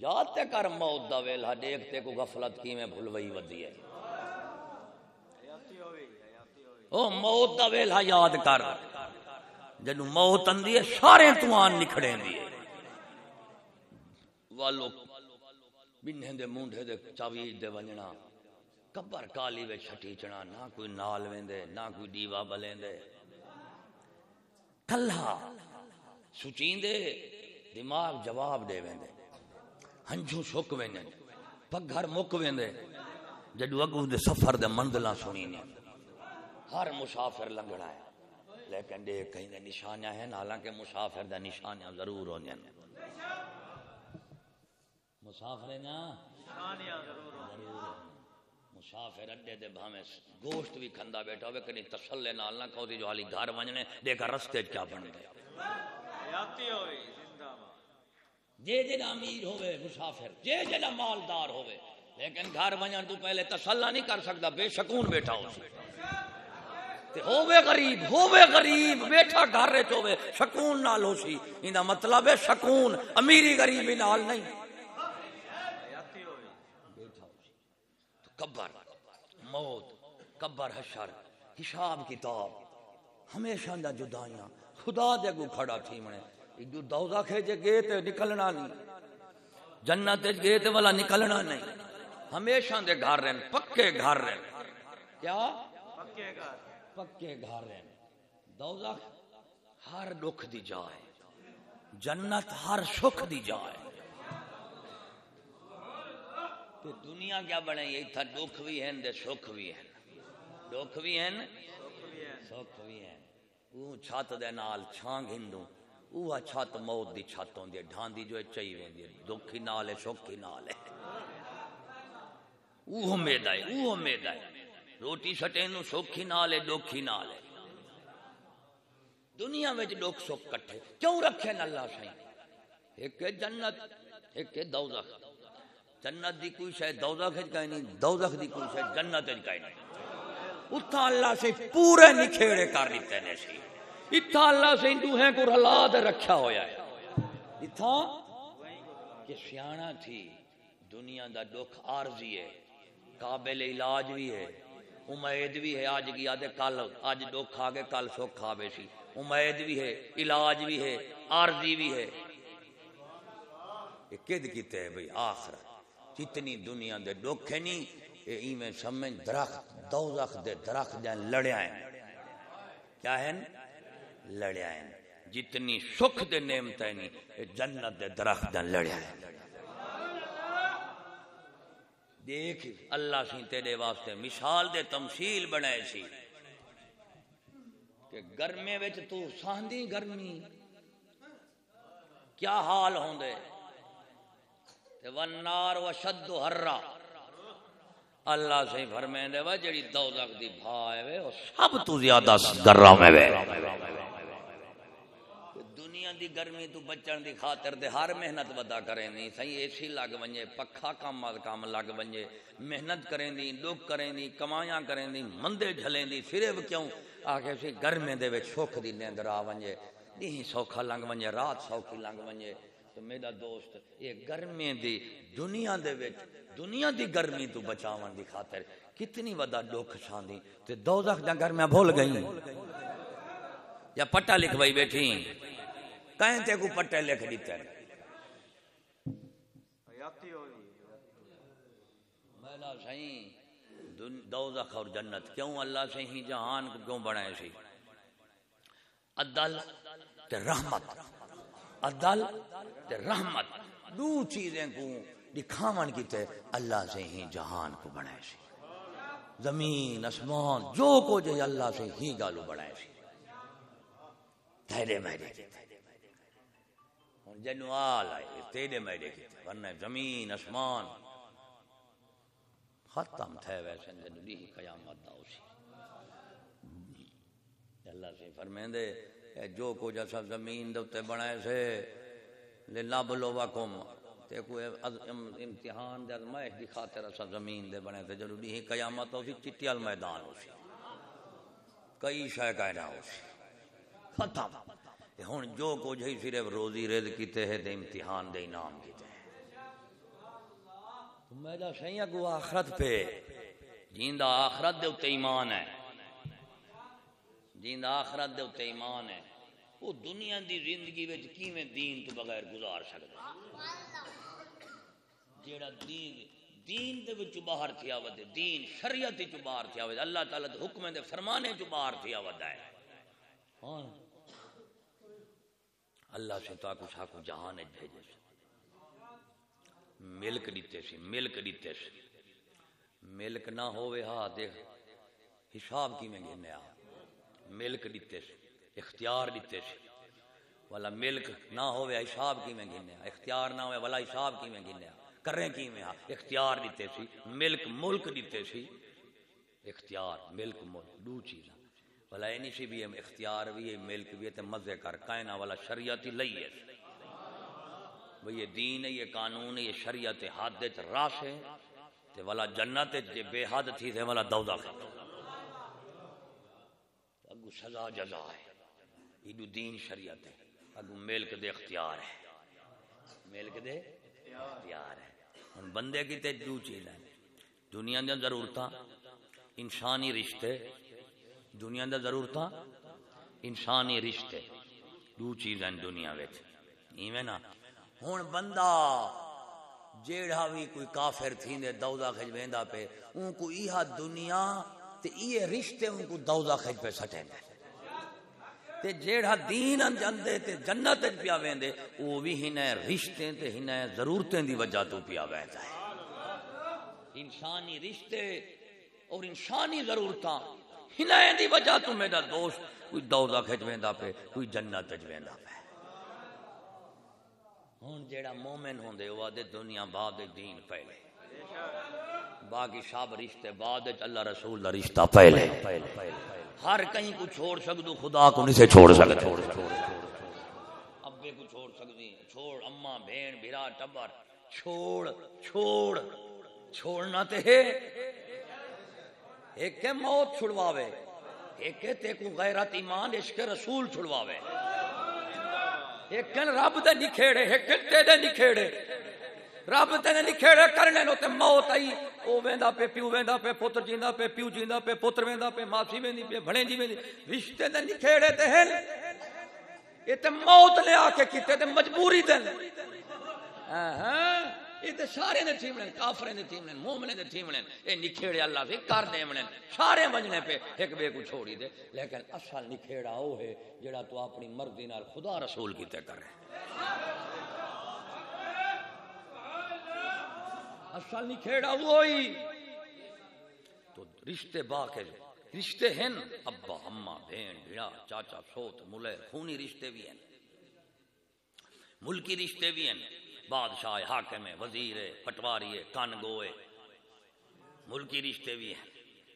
یاد تے کر موت دا ویلا دیکھتے کو غفلت کی میں بھلوئی ودی ہے۔ او موت دا ویلا یاد کر۔ جنو موت اندی ہے، سارے توان نکھڑے دی والو بنہیں دے مونڈے دے چاویج دے ونجنا۔ کبر کالی وے چھٹی چنا، نہ کوئی نال ویندے، نہ کوئی دیوا بلیندے کلھا سچیندے، دماغ جواب دے ویندے۔ ہنجو شک ویندے، پگھر مک ویندے۔ جدو اگو دے سفر دے منزلہ سنی نہیں ہر مسافر لنگڑا ہے۔ لیکن دیکھ کہیں دے نشانیاں ہیں حالانکہ مسافر دے نشانیاں ضرور ہوں ہیں۔ مسافر نا؟ مسافر اڈے دے بھاویں گوشت بھی کھندا بیٹھا ہوئے کنی تسلے نال نہ کہو جو حالی گھر ونجنے دیکھا رستے کیا بن گیا۔ جے جے امیر ہوئے مسافر جے جے مالدار ہوئے لیکن گھر ونجن تو پہلے تسلا نہیں کر سکتا بے شکون بیٹھا ہو تے ہووے غریب ہووے غریب بیٹھا گھر رہے ہووے، شکون نال ہو سی۔ ایندا مطلب ہے شکون، امیری غریبی نال نہیں۔ قبر موت قبر حشر، حساب کتاب، ہمیشہ دا جدائیاں۔ خدا دے کو کھڑا تھی منے۔ جو دوزخ ہے جے گئے تے نکلنا نہیں۔ جنت گئے تے والا نکلنا نہیں۔ ہمیشہ دے گھر رہن، پکے گھر رہن۔ کیا؟ پکے گھر۔ پکے گھر رہن دوزخ ہر دکھ دی جائے۔ جنت ہر سکھ دی جائے۔ تو دنیا کیا بنے؟ یہ تھا دکھ بھی ہیں دے سکھ بھی ہیں۔ دکھ بھی ہیں، سکھ بھی ہیں۔ وہ چھت دے نال چھانگ ہندو۔ وہ چھت موت دی چھت ہوندی ہے۔ ڈھاندی جو ہے چاہی ویندی ہے۔ دکھ ہی نال ہے، سکھ ہی نال ہے۔ وہ امید ہے وہ امید ہے روٹی سٹے نو سکھ ہی نال ہے دکھ نال ہے۔ دنیا میں دکھ سکھ کٹھے، کیوں رکھے اللہ سائیں ایک جنت، ایک دوزخ۔ جنت دی کوئی شاید دوزخ ہے کہیں نہیں، دوزخ دی کوئی شاید جنت ہے کہیں نہیں۔ اتھا اللہ سے پورے نکھیڑے کر لیتے ہیں سی اتھا اللہ سے دوہیں کو رلا دے رکھا ہویا ہے۔ اتھا کہ سیانا تھی، دنیا دا دکھ عارضی ہے، قابل علاج بھی ہے۔ امید بھی ہے، آج گیا دے، کل، آج دکھ آگے کل سکھ آبے سی۔ امید بھی ہے، علاج بھی ہے، عارضی بھی ہے۔ یہ کد کیتے ہے بھئی؟ آخرت جتنی دنیا دے دکھ نہیں اے ایویں سمجھ، درخت، دوزخ دے درخت دے لڑیا ہیں کیا ہیں لڑیا ہیں جتنی سکھ دے نعمت نہیں اے جنت دے درخت دے لڑیا ہیں دیکھ اللہ سی تیرے واسطے مثال دے تمثیل بنائے سی۔ کہ گرمے وچ تو ساندی گرمی۔ کیا حال ہوندے؟ تے ونار و شد و اللہ سے فرمائیں دے وا، جڑی دوزخ دی بھا ہے وہ سب تو زیادہ گرم ہے دنیا دی گرمی تو بچن دی خاطر دے ہر محنت ودا کریں دی۔ صحیح اے سی لگ ونجے، پکھا کام کام لگ ونجے۔ محنت کریں دی دکھ کریں دی کمایاں کریں دی، مندے جھلیں دی صرف کیوں؟ آکے سی گرمی دے وچ سکھ دی نیندر آ ونجے۔ دی سوکھا لنگ ونجے، رات سوکھی لنگ ونجے۔ تو میرا دوست یہ گرمی دی دنیا دے وچ، دنیا دی گرمی تو بچاون دی خاطر کتنی ودا دکھ شاندی تے دوزخ دا گرمیاں بھول گئی یا پٹا لکھوائی بیٹھی کہیں تے کو پٹے لکھ دیتے میلا سہیں دوزخ اور جنت، کیوں اللہ سے ہی جہان کو کیوں بنائے سی؟ عدل تے رحمت، عدل تے رحمت، دو چیزیں کو دکھاون کیتے اللہ سے ہی جہان کو بنائے سی۔ زمین اسمان جو کو جے اللہ سے ہی گالو بنائے سی۔ تیرے میرے جنوال آئے تیرے میرے کیتے ورنہ زمین اسمان ختم تھے ویسے جنولی ہی قیامت دا اسی اللہ سے فرمائیں دے جو کچھ اصا زمین دے بنائے سے لنبلوکم تے کوئی امتحان دے ازمائش دی خاطر اصا زمین دے بنے تے ضروری ہی قیامت ہو سی چٹی ال میدان ہو کئی شہ کہنا ہو سی ختم ہوں جو کچھ ہی صرف روزی رد کیتے ہے دے امتحان دے انعام کیتے میرا صحیح اگو آخرت پہ جیندا آخرت دے اتنے ایمان ہے۔ جیندا آخرت دے اتنے ایمان ہے۔ وہ دنیا دی زندگی وچ کیویں دین تو بغیر گزار سکدا جیڑا دین دین دے وچ باہر تھیا ودے، دین شریعت وچ باہر تھیا ودے، اللہ تعالی دے حکم دے فرمانے وچ باہر تھیا ودا ہے۔ ہاں۔ اللہ سے تو کچھ کو جہان بھیجے سی ملک دیتے سی ملک دیتے سی ملک نہ ہوئے ہاں دیکھ، حساب کی میں گھنیا ملک دیتے سی اختیار دیتے سی والا ملک نہ ہوئے، حساب کی میں گھنیا اختیار نہ ہوئے، والا حساب کی میں گھنیا کریں کی میں ہاں اختیار دیتے سی ملک ملک دیتے سی اختیار، ملک ملک، دو چیزاں۔ والا اینی سی بھی اختیار بھی ہے، ملک بھی ہے، تے مزے کر کائنا والا شریعتی لئی ہے۔ وہ یہ دین ہے، یہ قانون ہے، یہ شریعت حد راش ہے۔ تے والا جنت جے بے حد تھی، تے والا دودا کھا اگو سزا جزا ہے۔ ایڈو دین شریعت ہے۔ اگو ملک دے اختیار ہے۔ ملک دے اختیار ہے۔ ہن بندے کی تے دو چیز ہے دنیا دے ضرورتاں انسانی رشتے دنیا دے ضرورتاں انسانی رشتے، دو چیز دنیا وچ۔ ایویں نا؟ ہن بندہ جیڑا بھی کوئی کافر تھیندے دودا کھج ویندا پہ اون کو ایہا دنیا تے یہ رشتے ان کو دودا کھج پہ سٹے تے جیڑا دین اندے تے جنت وچ پیا ویندے او بھی ہنے رشتے تے ہنے ضرورتیں دی وجہ تو پیا ویندا ہے۔ انسانی رشتے اور انسانی ضرورتاں ہنے دی وجہ تو میرا دوست کوئی دودا کھج ویندا پہ کوئی جنت وچ ویندا پہ ہوں جیڑا مومن ہوں وہ آدھے دنیا بعد دین پہلے۔ باقی سب رشتے بعد اللہ رسول دا رشتہ پہلے۔ ہر کہیں کو چھوڑ سکدو، خدا کو نہیں سے چھوڑ سکتے ابے کو چھوڑ سکتی چھوڑ اما بہن، بھرا، ٹبر۔ چھوڑ چھوڑ، چھوڑنا تے ہے۔ ایک کے موت چھڑواوے ایک کے تے کو غیرت ایمان، عشق رسول چھڑواوے۔ ایک ہے رب دے نکھےڑے ایک تے دے نکھےڑے رب تے نکھےڑے کرنے نو تے موت آئی۔ او ویندا پہ پیو ویندا پہ پتر جیندا پہ پیو جیندا پہ پتر ویندا پہ ماسی ویندی پہ بھڑے جی ویندی رشتے دے نکھےڑے تے ہیں اے تے موت لے آ کے کیتے تے مجبوری تے ہاں ہاں یہ تے سارے دے تھیمن کافرے دے تھیمن مومنے دے تھیمن اے نکھےڑے اللہ سے کر دے من سارے وجنے پہ ایک بے کو چھوڑی دے۔ لیکن اصل نکھےڑا او ہے جڑا تو اپنی مرضی نال خدا رسول کیتے کرے اصل نکھےڑا وہی تو رشتے باقی رشتے ہیں ابا، اما، بہن، بھیڑا، چاچا، سوت، ملے، خونی رشتے بھی ہیں۔ ملکی رشتے بھی ہیں۔ بادشاہ حاکم ہے، وزیر ہے، پٹواری ہے کن گوئے ملکی رشتے بھی ہیں۔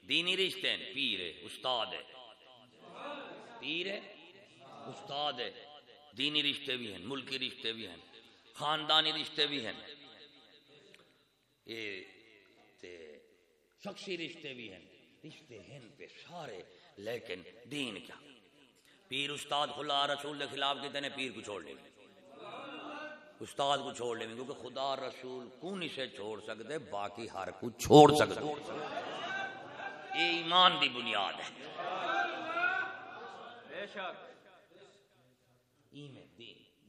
دینی رشتے ہیں، پیر ہے، استاد ہے۔ پیر ہے، استاد ہے۔ دینی رشتے بھی ہیں، ملکی رشتے بھی ہیں۔ خاندانی رشتے بھی ہیں۔ یہ تے شخصی رشتے بھی ہیں۔ رشتے ہیں پہ سارے، لیکن دین کیا؟ پیر، استاد، خلا، رسول کے خلاف کہتے ہیں پیر کو چھوڑ لیں استاد کو چھوڑ لیں کیونکہ خدا رسول کون اسے چھوڑ سکتے باقی ہر کو چھوڑ سکتے۔ یہ ایمان دی بنیاد ہے۔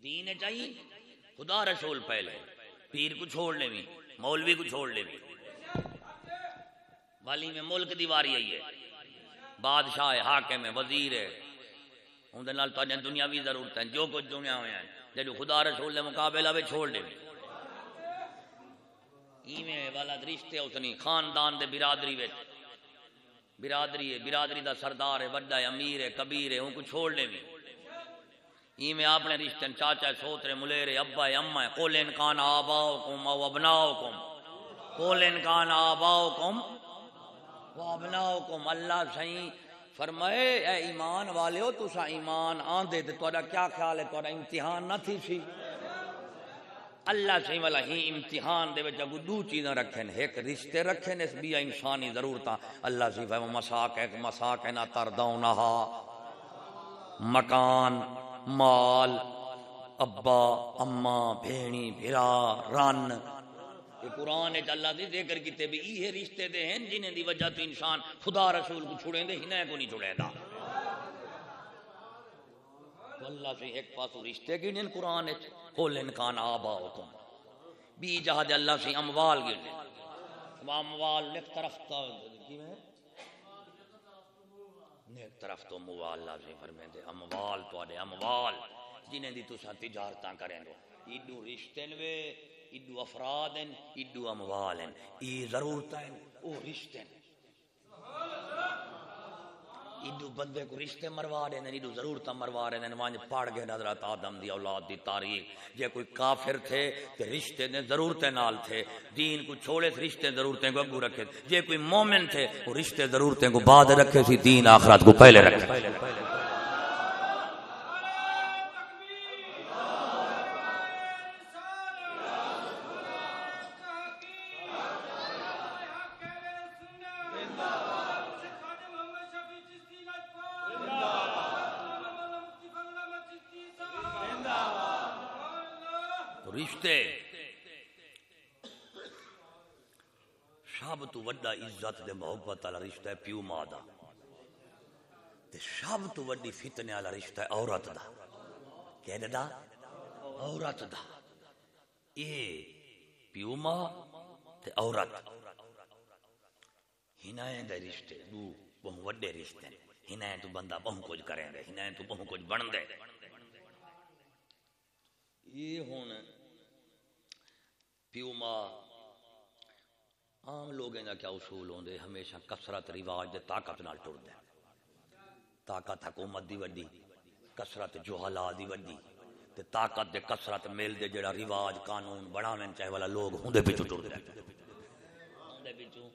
دین چاہیے۔ خدا رسول پہلے پیر کو چھوڑ لیں مولوی کو چھوڑ لیں والی میں ملک دیواری آئی ہے۔ بادشاہ ہے حاکم ہے وزیر ہے۔ اندر تو دنیاوی ضرورت ہے جو کچھ دنیا ہوئے ہیں جدو خدا رسول دے مقابلہ میں چھوڑ دے۔ ایویں والا رشتے اتنی خاندان دے برادری وچ۔ برادری ہے، برادری دا سردار ہے بڑا ہے، امیر ہے، کبیر ہے ان کو چھوڑ لے بھی ایویں اپنے رشتے چاچا سوترے، ملیرے، ابا ہے اما ہے۔ قول ان کان آباؤکم او ابناؤکم۔ قول ان کان آباؤکم و ابناؤکم۔ اللہ صحیح فرمائے، اے ایمان والے ہو تسا ایمان آن دے تے تہاڈا کیا خیال ہے? تہاڈا امتحان نہ تھی سی. اللہ سے والا ہی امتحان دے وچ اگو دو چیزاں رکھن، ایک رشتے رکھن، اس بیا انسانی ضرورتاں۔ اللہ سے فرما مساک ایک مساک نہ تردونہا مکان، مال، ابا اما بھینی، بھرا، رن یہ قرآن ہے اللہ دی ذکر کیتے بھی یہ رشتے دے ہیں جنہیں دی وجہ تو انسان خدا رسول کو چھڑیں دے ہنے کو نہیں چھڑیں دا۔ تو اللہ سے ایک پاس رشتے کی نہیں قرآن ہے قول انکان آبا حکم بی جہاد اللہ سے اموال گرنے اموال لکھ طرف تا نیک طرف تو موال اللہ سے فرمائے دے، اموال تو آدے اموال جنہیں دی تو تسا تجارتاں کریں دو۔ ایڈو رشتے وے ایڈو افراد ہیں ایڈو اموال ہیں ای ضرورتاں ہیں او رشتے ہیں ایڈو بندے کو رشتے مروا رہے ہیں ایڈو ضرورتاں مروا رہے ہیں وہاں پڑھ گئے حضرت آدم دی اولاد دی تاریخ جے کوئی کافر تھے تے رشتے نے ضرورتیں نال تھے دین کو چھوڑے تھے رشتے ضرورتیں کو اگو رکھے جے کوئی مومن تھے وہ رشتے ضرورتیں کو بعد رکھے سی دین آخرت کو پہلے رکھے رشتے سب وڈا عزت دے محبت والا رشتہ ہے پیو ماں دا۔ تے سب تو وڈی فتنے والا رشتہ ہے عورت دا۔ کہ دا، عورت دا۔ اے پیو ماں تے عورت۔ ہنائیں دے رشتے، دو بہت وڈے رشتے ہیں۔ ہنائیں تو بندہ بہت کچھ کریں دے، ہنائیں تو بہت کچھ بن دے۔ یہ ہون پیو ماں عام لوگوں کا کیا اصول ہوندے، ہمیشہ کسرت رواج دے طاقت نال ٹر دے طاقت حکومت دی وڈی کسرت جوہلا دی وڈی، تے طاقت دے کسرت مل دے جڑا رواج، قانون بناویں چاہے والا لوگ ہوندے پیچھے ٹر دے ہوندے پیچھے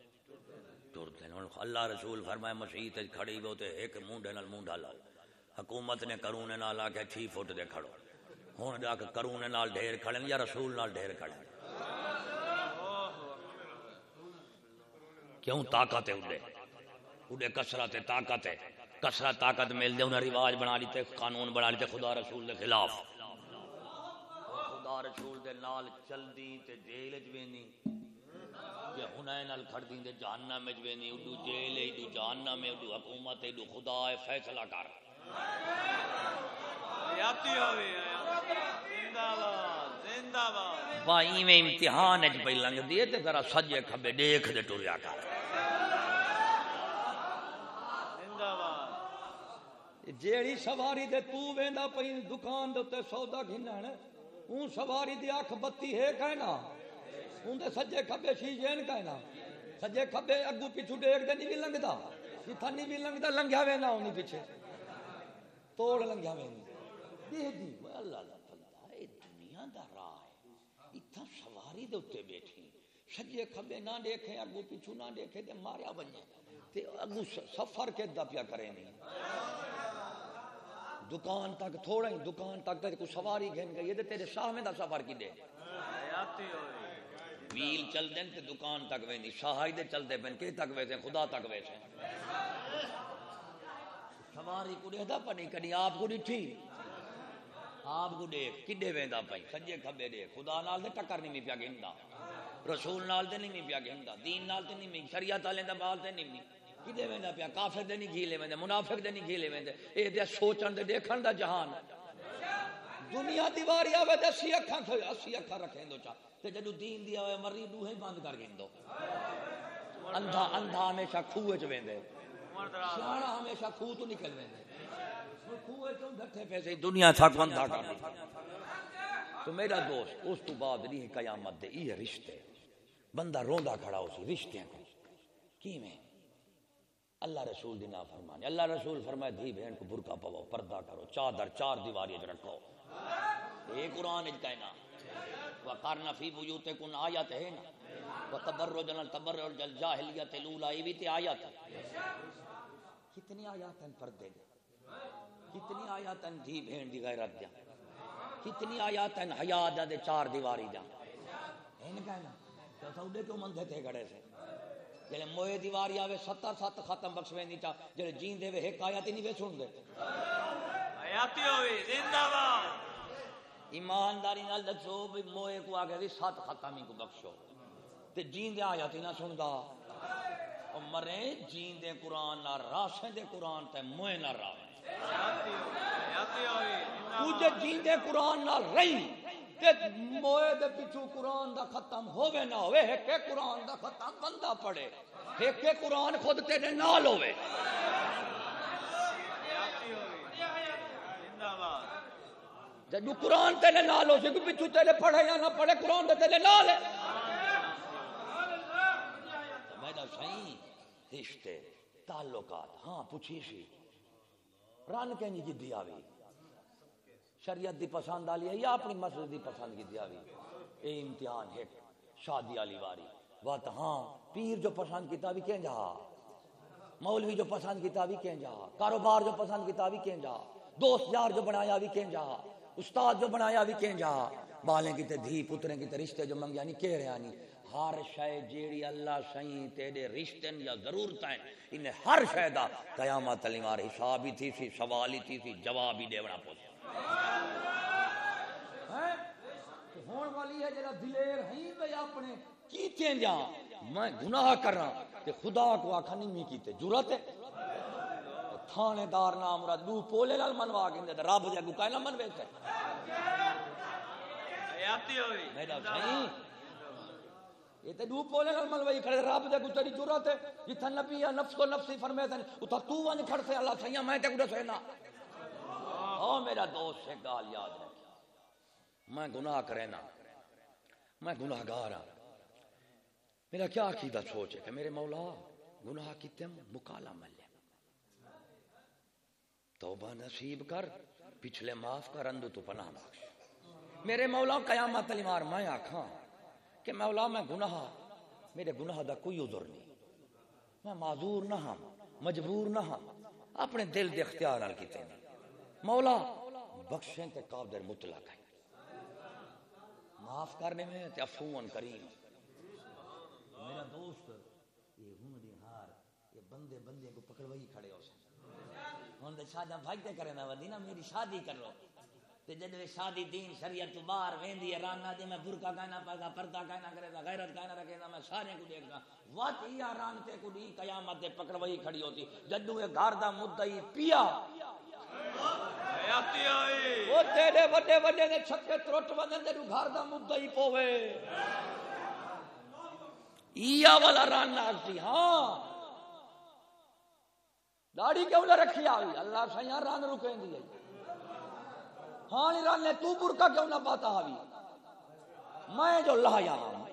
ٹر دے اللہ رسول فرمائے مسیت کھڑی ہو تے ایک منڈے نال منڈا لاؤ۔ حکومت نے قانون نال آ کے 6 فٹ دے کھڑو۔ ہوں جا کے قانون نال ڈھیر کھڑے یا رسول نال ڈھیر کھڑے کیوں طاقت ہے اڈے اڈے کسرت طاقت ہے۔ کسرت طاقت مل دے انہیں رواج بنا لیتے قانون بنا لیتے خدا رسول دے خلاف۔ خدا رسول دے نال چل دی تے جیل جوینی کہ ہنائے نال کھڑ دیں دے جہنم میں جوینی اڈو جیل ہے اڈو جہنم میں اڈو حکومت ہے اڈو خدا ہے فیصلہ کر۔ یاتی ہوئے زندہ باد زندہ باد۔ بائی میں امتحان اچ پہ لنگ دیے تے ذرا سجے کھبے دیکھ دے ٹریا کر زندہ باد جیڑی سواری دے تو ویندا پئی دکان دے تے سودا گھنن اون سواری دی اکھ بتی ہے کہنا؟ اون دے سجے کھبے شیشے کہنا؟ سجے کھبے اگو پیچھے دیکھ دے نہیں بھی لنگدا۔ کتھا نہیں بھی لنگدا، لنگیا وینا اونی پیچھے۔ توڑ لنگیا وینا دے دی وہ اللہ اللہ اللہ اے دنیا دا راہ ہے۔ اتھا سواری دے اوتے بیٹھی۔ سجے کھبے نہ دیکھے اگو پیچھے نہ دیکھے تے ماریا ونجے تے اگو سفر کے دا پیا کرے نہیں دکان تک تھوڑا ہی دکان تک تے کوئی سواری گھن گئی تے تیرے سامنے دا سفر کی دے۔ ویل چل دیں تے دکان تک ویندی شاہی دے چل دے پن کہ تک ویسے خدا تک ویسے سواری کو دیکھدا پنی کدی آپ کو ڈٹھی آپ کو دیکھ کڈے ویندا پئی؟ سجے کھبے دے۔ خدا نال دے ٹکر نہیں می پیا گھندا۔ رسول نال تے نہیں می پیا گھندا۔ دین نال تے نہیں می شریعت والے دا بال تے نہیں می کدے ویندا پیا؟ کافر دے نہیں گھیلے ویندے منافق دے نہیں گھیلے ویندے اے تے سوچن تے دیکھن دا جہان۔ دنیا دیواری آوے تے اسی اکھاں کھو اسی اکھاں رکھیں دو چا۔ تے جدو دین دی آوے مری دوہے بند کر گیندو اندھا اندھا ہمیشہ کھوہ وچ ویندے۔ سیاڑا ہمیشہ کھوہ تو نکل ویندے۔ کھوہ تو ڈٹھے پیسے، دنیا تھک بندہ کر دی۔ تو میرا دوست، اس تو بعد نہیں، قیامت دے، یہ رشتے۔ بندہ روندا کھڑا ہو سی رشتے کو کی میں اللہ رسول دی نافرمانی. اللہ رسول فرمائے دھی بہن کو برقع پاؤ، پردہ کرو، چادر، چار دیواری اچ رکھو۔ اے قرآن اچ کہنا وقارنا فی بیوتکن آیت ہے نا وتبرجن التبرج الجاہلیت الاولى یہ بھی تے آیت۔ ہے کتنی آیات ہیں پردے دے کتنی آیات ہیں دھی بہن دی غیرت دیا کتنی آیات ہیں حیات دے چار دیواری دا این کہنا، تو سوڈے کیوں مندے تھے گڑے سے؟ جلے موئے دیواری آوے ستر سات ختم بخشوے نہیں چاہ جلے جین دے وے ایک آیات ہی نہیں وے سن دے حیاتی ہوئی زندہ باد ایمانداری نال دسو بھی موئے کو آگے بھی سات ختم ہی کو بخشو۔ تے جین دے آیات نہ سن دا مرے جین دے قرآن نہ راشیں دے قرآن تے موئے نہ تو جے جین دے قرآن نہ رہی تے موئے دے پچھو قرآن دا ختم ہوے نہ ہوے ایک قرآن دا ختم بندہ پڑھے، ایک قرآن خود تیرے نال ہوے حیاتی قرآن تیرے نال ہو سی تو پچھو تیرے پڑھے یا نہ پڑھے، قرآن تے تیرے نال ہے۔ میں دا صحیح رشتے، تعلقات ہاں پوچھی سی۔ رن کے جدی آوی۔ شریعت دی پسند آلی ہے یا اپنی مسجد دی پسند کی دی آوی اے امتحان ہے شادی والی واری۔ وات ہاں پیر جو پسند کیتا بھی کہیں جا۔ مولوی جو پسند کیتا بھی کہیں جا۔ کاروبار جو پسند کیتا بھی کہیں جا۔ دوست یار جو بنایا بھی کہیں جا۔ استاد جو بنایا بھی کہیں جا۔ بالیں کی تے دھی، پتریں کی تے رشتے جو منگیا نہیں، کہہ رہے نہیں۔ ہر شے جیڑی اللہ سائیں تیرے رشتے یا ضرورت ہیں، انہیں ہر شے دا قیامت علی مار حساب ہی تھی، سی سوال ہی تھی، سی جواب ہی دیونا پوچھ ہون والی ہے جڑا دلیر ہی بے اپنے کیتے جا۔ میں گناہ کراں تے خدا کو آکھا نہیں میں کیتے۔ جرات ہے؟ تھانے دار نام را دو پولے نال منوا تے رب جے کو کائنا من ویچ حیاتی ہوئی۔ میرا صحیح یہ تے دو پولے نال منوائی کھڑے رب جے کو تیری جرات ہے۔ جتھا نبی یا نفس کو نفسی فرمائے تے اتھا تو ون کھڑ سے۔ اللہ میں تے کو دسے نا۔ او میرا دوست سے گال یاد ہے۔ میں گناہ کرے نا۔ میں گناہ گار ہاں۔ میرا کیا عقیدہ سوچ ہے کہ میرے مولا گناہ کیتے مکالا ملے توبہ نصیب کر، پچھلے معاف کر اندو تو پناہ بخش۔ میرے مولا قیامت علی مار، میں آکھاں کہ مولا میں گناہ، میرے گناہ دا کوئی عذر نہیں۔ میں معذور نہ ہاں مجبور نہ ہاں اپنے دل دے اختیار نال کیتے نہیں مولا، بخشیں تے قادر مطلق ہے معاف کرنے میں تے عفون کریم۔ میرا دوست، یہ ہوں دی ہار، یہ بندے بندے کو پکڑوئی کھڑے ہو سن۔ ہن تے شادیاں بھاگتے کرے نہ ودی نا میری شادی کرو تے جد شادی دین شریعت تو باہر ویندی ہے رانا دے میں برقع کہنا پاگا پردہ کہنا کرے گا، غیرت کہنا رکھے گا، میں سارے کو دیکھدا وات یا ران تے کو دی قیامت دے پکڑوئی کھڑی ہوتی۔ جدوں یہ گھر دا مدعی پیا۔ حیاتی ہوئی وہ تیرے وڈے وڈے چھکے ترٹ ودن گھر دا پوے ایا والا ران ہاں داڑھی کیوں نہ رکھی آئی اللہ سیاں ران رکیں دی ہاں ران نے تو برکا کیوں نہ پاتا آوی میں جو لایا ہوں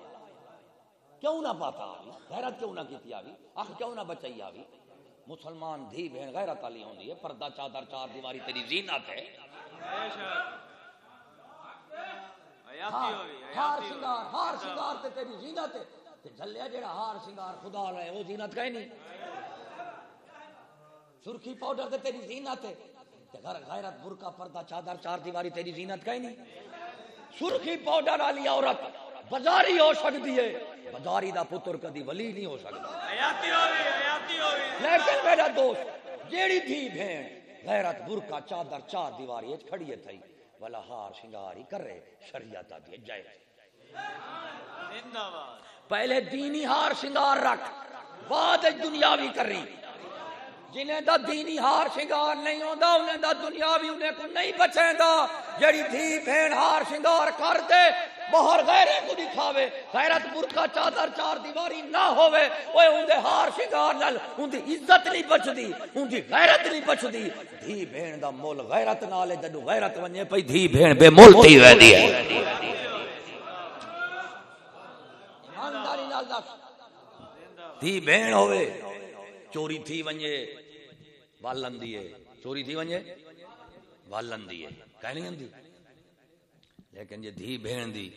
کیوں نہ پاتا آوی غیرت کیوں نہ کیتی آوی اخ کیوں نہ بچائی آوی مسلمان دھی بہن غیرت والی ہوندی ہے پردہ چادر چار دیواری تیری زینت ہے۔ ہار سنگار ہوئی ہار سنگار تے تیری زینت ہے۔ تے جھلیا جڑا ہار سنگار خدا لے وہ زینت کہیں نہیں؟ سرخی پاؤڈر تے تیری زینت ہے۔ تے گھر غیرت برقع پردہ چادر چار دیواری تیری زینت کہیں نہیں؟ سرخی پاؤڈر والی عورت بازاری ہو سکتی ہے۔ بازاری دا پتر کدی ولی نہیں ہو سکتا۔ حیاتی ہوئی حیاتی ہوئی لیکن میرا دوست، جیڑی تھی بہن غیرت، برقع، چادر، چار دیواری اچ کھڑی ہے تھئی۔ والا ہار شنگار ہی کر رہے شریعت آتی جائے۔ پہلے دینی ہار، شنگار رکھ، بعد دنیاوی کر رہی جنہیں دا دینی ہار، شنگار نہیں ہوندا، انہیں دا دنیاوی انہیں کو نہیں بچیں دا جڑی تھی بہن ہار، شنگار کر دے باہر غیرے کو دکھاوے، غیرت برقع چادر چار دیواری نہ ہووے اوے اندے ہار شنگار نال اندی عزت نہیں بچدی اندی غیرت نہیں بچدی۔ دھی بہن دا مول غیرت نال ہے جدو غیرت ونجے پئی، دھی بہن بے مول تھی ویندی ہے۔ ایمانداری نال دس۔ تھی بہن ہوئے چوری تھی ونجے، والن دیے چوری تھی ونجے؟ والن دیے کہہ نہیں دی لیکن یہ دھی بہن دی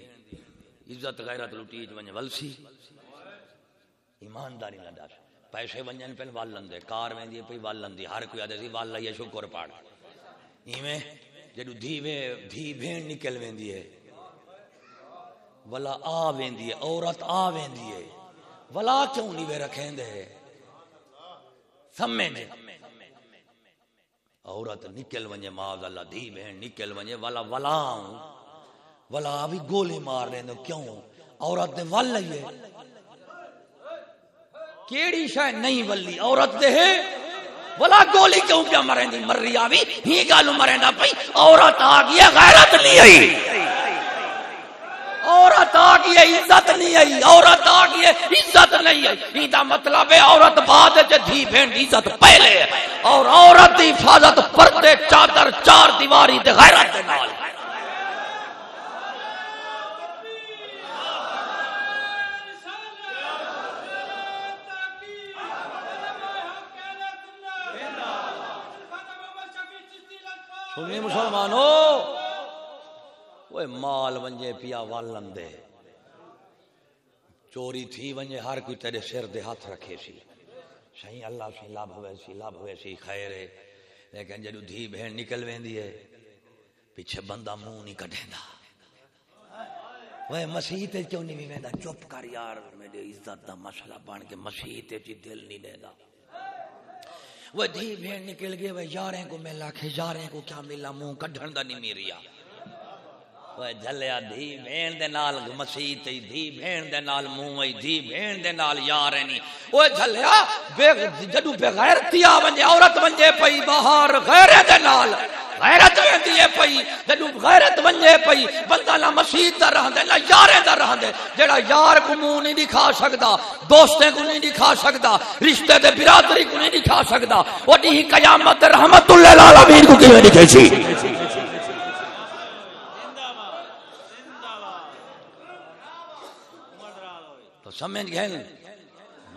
عزت غیرت لٹی ونجے ولسی۔ ایمانداری نہ دس پیسے ونجن پہ والن دے، کار ویندی پئی والن دی، ہر کوئی آدھے سی وال لئیے شکر پاڑ۔ ایویں جدو دھی وے- دھی بھیڑ نکل ویندی ہے۔ ولا آ ویندی ہے، عورت آ ویندی ہے۔ ولا کیوں نہیں وے رکھیں دے؟ سمجھ عورت نکل ونجے معاذ اللہ دھی بہن نکل ونجے، ولا ولا آؤں۔ ولا بھی گولی مار رہے ہیں کیوں؟ عورت دے ول لئیے کیڑی شے نہیں ولی عورت دے ہے؟ ولا گولی کیوں پیا مریں دی؟ مر رہی آوی، ہی گالو مریں دا پئی۔ عورت آ گئی غیرت نہیں آئی۔ عورت آ گئی عزت نہیں آئی۔ عورت آ گئی عزت نہیں آئی۔ ایندا مطلب ہے عورت بعد وچ دھی بہن عزت پہلے۔ اور عورت دی حفاظت پردے، چادر، چار دیواری تے غیرت دے نال۔ سنی مسلمانو وہ مال ونجے پیا والن دے۔ چوری تھی ونجے، ہر کوئی تیرے سر دے ہاتھ رکھے سی۔ صحیح اللہ سے لابھ ہوئے سی لابھ ہوئے سی، خیر ہے۔ لیکن جدو دھی بہن نکل ویندی ہے، پیچھے بندہ منہ نہیں کڈیندا وہ مسیح تے کیوں نہیں ویندا چپ کر یار، میرے عزت دا مسئلہ بن کے مسیح تے چی دل نہیں دیندا۔ وہ دھی بھیڑ نکل گئے وہ یاریں کو ملا کھے یاریں کو کیا ملا منہ کڈھن دا نہیں میریا وہ جھلیا دھی بہن دے نال مسیح تے دھی بہن دے نال منہ وئی دھی بہن دے نال یار نہیں وہ جھلیا بے جدو بے غیرتی آ ونجے عورت ونجے پئی باہر غیرت دے نال غیرت ویندی ہے پئی جدو غیرت ونجے پئی بندہ نہ مسیح دا رہندے نہ یارے دا رہندے جڑا یار کو منہ نہیں دکھا سکدا دوستے کو نہیں دکھا سکدا رشتے دے برادری کو نہیں دکھا سکدا اوڈی ہی قیامت رحمت للعالمین کو کیویں دکھے سی زندہ زندہ عمر دراز ہوئی تو سمجھ گئے نا؟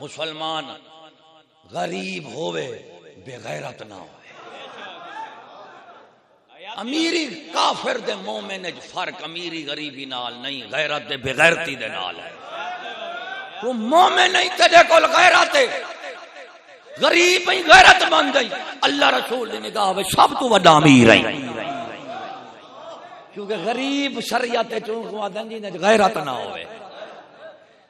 مسلمان غریب ہوئے بے غیرت نہ ہوئے امیری کافر دے مومن وچ فرق امیری غریبی نال نہیں، غیرت دے بے غیرتی دے نال ہے۔ تو مومن نہیں تیرے کول غیرت ہے۔ غریب ہی غیرت بن گئی اللہ رسول دی نگاہ وچ سب تو بڑا امیر ہے کیونکہ غریب شریعت چوں کو آدن جی غیرت نہ ہوئے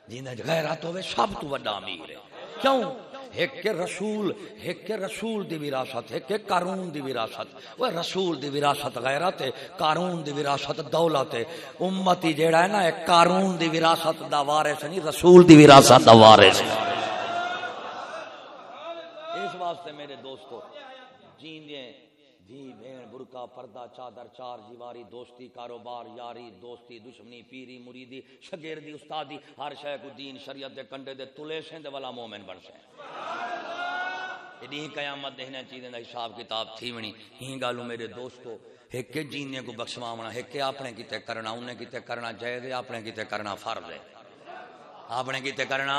جنہیں غیرت ہوئے سب تو بڑا امیر ہے۔ کیوں؟ ایک کے رسول، ایک کے رسول دی وراثت، ایک کے قارون دی وراثت۔ وہ رسول دی وراثت غیرت ہے، قارون دی وراثت دولت ہے۔ امتی جیڑا ہے نا، ایک قارون دی وراثت دا وارث نہیں، رسول دی وراثت دا وارث۔ ہے اس واسطے میرے دوستو جیندے دھی جی بھین برکا پردہ چادر چار دیواری دوستی، کاروبار، یاری، دوستی، دشمنی، پیری، مریدی شگردی استادی، ہر شے کو دین، شریعت دے کنڈے دے تلے سے دے والا مومن بن سے ایڈی قیامت دہنے چیزیں دا حساب کتاب تھی ونی ہی گالو میرے دوستو، ایک کے جینے کو بخشواونا ایک کے اپنے کیتے کرنا، انہیں کیتے کرنا جائز ہے، اپنے کیتے کرنا فرض ہے۔ اپنے کیتے کرنا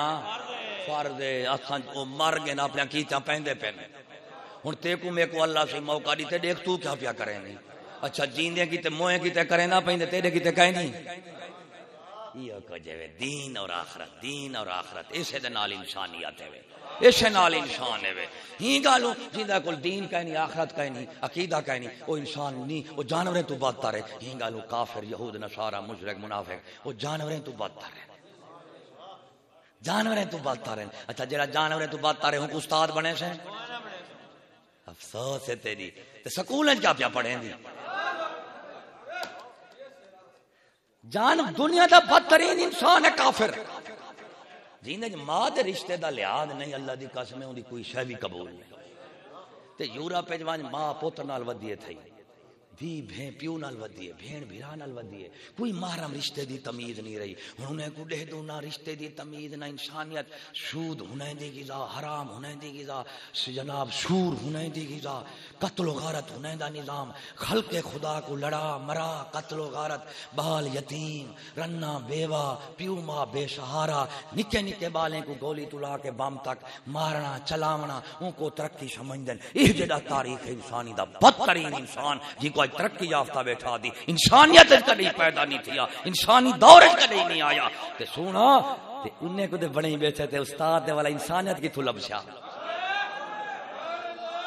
فرض ہے۔ اساں او مر گئے نا اپنے کیتے پہندے پہنے ہن تے کو میں کو اللہ سے موقع دیتے دیکھ تو کیا پیا کرے نہیں اچھا جیندے کیتے موئے کیتے کرے نہ پہندے تیرے کیتے کہیں نہیں یہ کو جے دین اور آخرت، دین اور آخرت، اسے دے نال انسانیت ہے اسے نال انسان ہے ہی گالو جیندا کول دین کہیں نہیں، آخرت کہیں نہیں، عقیدہ کہیں نہیں او انسان نہیں او جانوریں تو بدتر ہے ہی گالو کافر، یہود نصارا مشرک، منافق او جانوریں تو بدتر ہے جانوریں تو بدتر ہیں اچھا جڑا جانوریں تو بدتر ہے ہوں استاد بنے سے؟ افسوس ہے تیری۔ تے سکول کیا پیا پڑھیں دی؟ جان، دنیا دا بدترین انسان ہے کافر۔ جیندے ماں دے رشتے دا لحاظ نہیں، اللہ دی قسم ہے اون دی کوئی شے بھی قبول نہیں۔ تے یورپ وچ ماں پوتر نال ودیے تھئی۔ بھی بھین پیو نال ودیے، بھین بھرا نال ودیے۔ کوئی محرم رشتے دی تمیز نہیں رہی۔ انہیں کو دے دو نہ رشتے دی تمیز، نہ انسانیت۔ سود ہونے دی غذا، حرام ہونے دی غذا۔ جناب سور ہونے دی غذا۔ قتل و غارت ہونے دا نظام۔ خلق خدا کو لڑا، مرا، قتل و غارت۔ بال یتیم، رنا، بیوہ پیو ماں بے سہارا نکے نکے بالیں کو گولی تلا کے بم تک مارنا، چلاونا۔ ان کو ترقی سمجھدن۔ یہ جڑا تاریخ انسانی دا بدترین انسان جی کو آج ترقی یافتہ بیٹھا دی۔ انسانیت کدی پیدا نہیں تھیا۔ انسانی دور کدی نہیں آیا۔ تے سونا، تے انہیں کو تے بڑے بیٹھے تے استاد دے والا انسانیت کی تھلب شاہ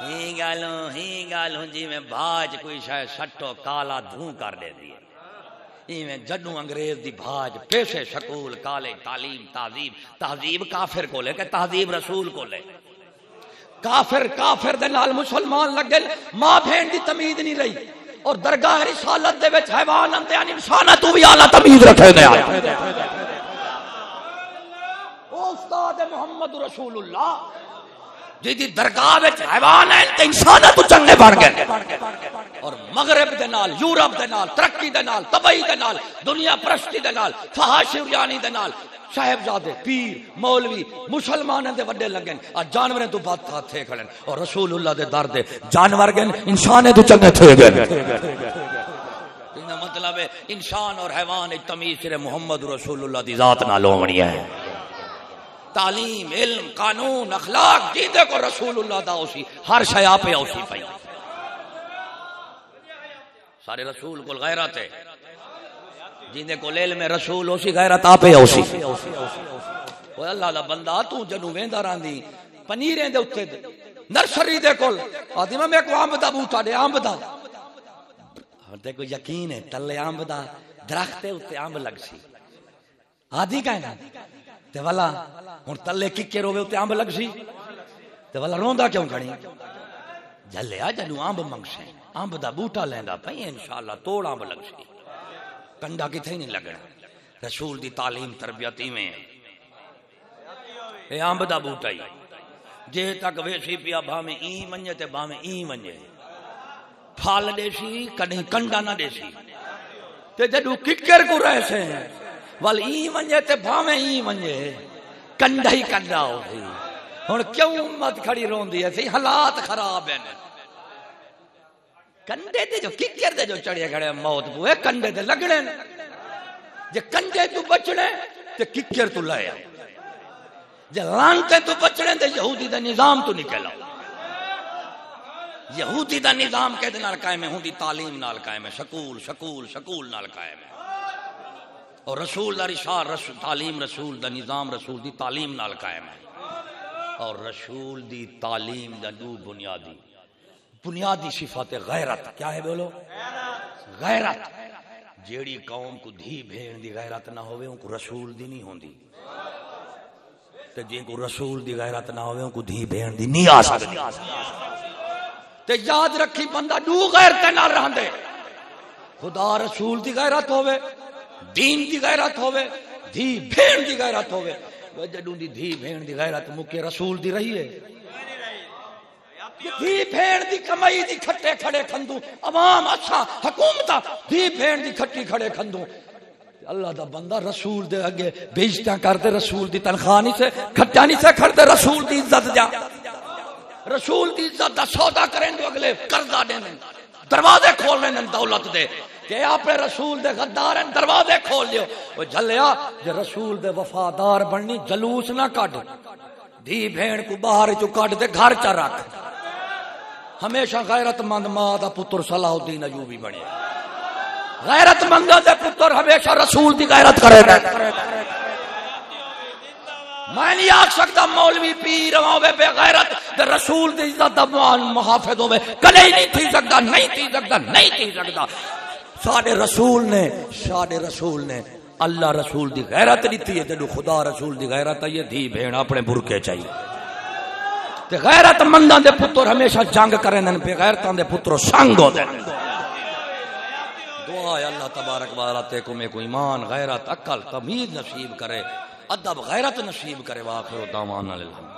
ہی گالوں ہی گالوں جی میں بھاج کوئی شاید سٹو کالا دھوں کر دے دیے ایویں جدوں انگریز دی بھاج، پیشے شکول، کالج، تعلیم، تہذیب تہذیب کافر کو لے کہ تہذیب رسول کو لے کافر کافر دے نال مسلمان لگے، ماں بہن دی تمیز نہیں رہی۔ اور درگاہ رسالت دے وچ حیوان انتے ان انسان تو بھی اعلی تمیز رکھے دے او استاد محمد رسول اللہ جی دی درگاہ وچ حیوان ہیں، تے انسان تو چنگے بن گئے اور مغرب دے نال، یورپ دے نال، ترقی دے نال، تباہی دے نال، دنیا پرستی دے نال، فحاشی یعنی دے نال صاحبزادے، پیر، مولوی مسلمانوں دے وڈے لگن اور جانوریں تو بات تھا تھے کھڑن اور رسول اللہ دے در دے جانور گن انسان تو چنگے تھے گئے ان مطلب ہے انسان اور حیوان ایک تمیز صرف محمد رسول اللہ دی ذات نال ہونی ہے تعلیم، علم، قانون، اخلاق جیدے کو رسول اللہ دا اسی، ہر شے آپ اوسی پئی۔ سارے رسول کو غیرت ہے۔ جیندے کو علم رسول اسی غیرت آپ اوسی۔ اوے اللہ دا بندہ، تو جنو ویندا راندی پنیریں دے اوتے نرسری دے کول۔ آدی میں کو امب دا بوٹا دے امب دا۔ ہن کو یقین ہے، تلے امب دا، درخت تے اوتے امب لگ سی۔ آدھی کہنا تے والا، ہن تلے ککے روے تے امب لگ سی۔ تے والا، روندا کیوں کھڑی؟ جلیا جنو امب منگسے امب دا بوٹا لیندا پئی انشاءاللہ، توڑ امب لگ سی۔ کنڈا کتھے نہیں لگنا؟ رسول دی تعلیم تربیت میں۔ اے امب دا بوٹا ہی جے تک ویسی پیا بھاویں ای ونجے تے بھاویں ای ونجے پھال دیسی کڈیں کنڈا نہ دیسی تے جدو ککر کو رہ سے، ول ای ونجے تے بھاویں ای ونجے کنڈا ہی کنڈا ہو گئی ہن کیوں امت کھڑی روندی ہے؟ سی حالات خراب ہیں۔ کنڈے دے جو ککر دے جو چڑھے کھڑے موت پوے کنڈے دے لگنے جے کنڈے تو بچنے تے ککر تو لائے جے لانتے تو بچنے تے یہودی دا نظام تو نکلا یہودی دا نظام کہتے نال قائم ہے ہوندی تعلیم نال قائم ہے شکول شکول شکول نال قائم ہے اور رسول دا رشار رسول تعلیم رسول دا نظام رسول دی تعلیم نال قائم ہے اور رسول دی تعلیم دا دو بنیادی بنیادی صفت غیرت، کیا ہے بولو؟ غیرت۔ جیڑی قوم کو دھی بھین دی غیرت نہ ہوئے ان کو رسول دی نہیں ہوندی۔ تے جن کو رسول دی غیرت نہ ہوئے ان کو دھی بھین دی نہیں آ سکتی تے یاد رکھی بندہ دو غیرت نہ رہندے۔ خدا رسول دی غیرت ہوئے دین دی غیرت ہوئے دھی بھین دی غیرت ہوئے جدوں دی دھی بھین دی غیرت مکے رسول دی رہی ہے۔ دھی بھیڑ دی کمائی دی کھٹے کھڑے کھندو عوام اچھا حکومت، دھی بھیڑ دی کھٹی کھڑے کھندو اللہ دا بندہ رسول دے اگے بیچتیاں کرتے، رسول دی تنخواہ نہیں سے، کھٹا نہیں سے کھڑتے، رسول دی عزت جا۔ رسول دی عزت دا سودا کریں دو اگلے قرضہ دیں۔ دروازے کھول لیں دولت دے۔ کہ اپنے رسول دے غدار ہیں، دروازے کھول لیو۔ وہ جلیا جے رسول دے وفادار بننی، جلوس نہ کٹ دھی بھیڑ کو باہر چو کٹ دے، گھر چا رکھ۔ ہمیشہ غیرت مند ماں دا پتر صلاح الدین ایوبی بنے۔ غیرت مند دے پتر ہمیشہ رسول دی غیرت کرے گا میں نہیں آکھ سکتا مولوی پیر ہوے بے غیرت دے رسول دی عزت دا محافظ ہوے کدے نہیں تھی سکتا، نہیں تھی سکتا، نہیں تھی سکتا۔ ساڈے رسول نے، ساڈے رسول نے اللہ رسول دی غیرت دیتی ہے۔ جدو خدا رسول دی غیرت ہے، دھی بہن اپنے برکے چاہیے۔ تے غیرت منداں دے پتر ہمیشہ جنگ کرن بے غیرتاں دے پتر سنگ ہو دے۔ دعا ہے اللہ تبارک و تعالی تے کو میں کو ایمان، غیرت، عقل تمیز نصیب کرے، ادب، غیرت نصیب کرے، واخر دعوانا الحمد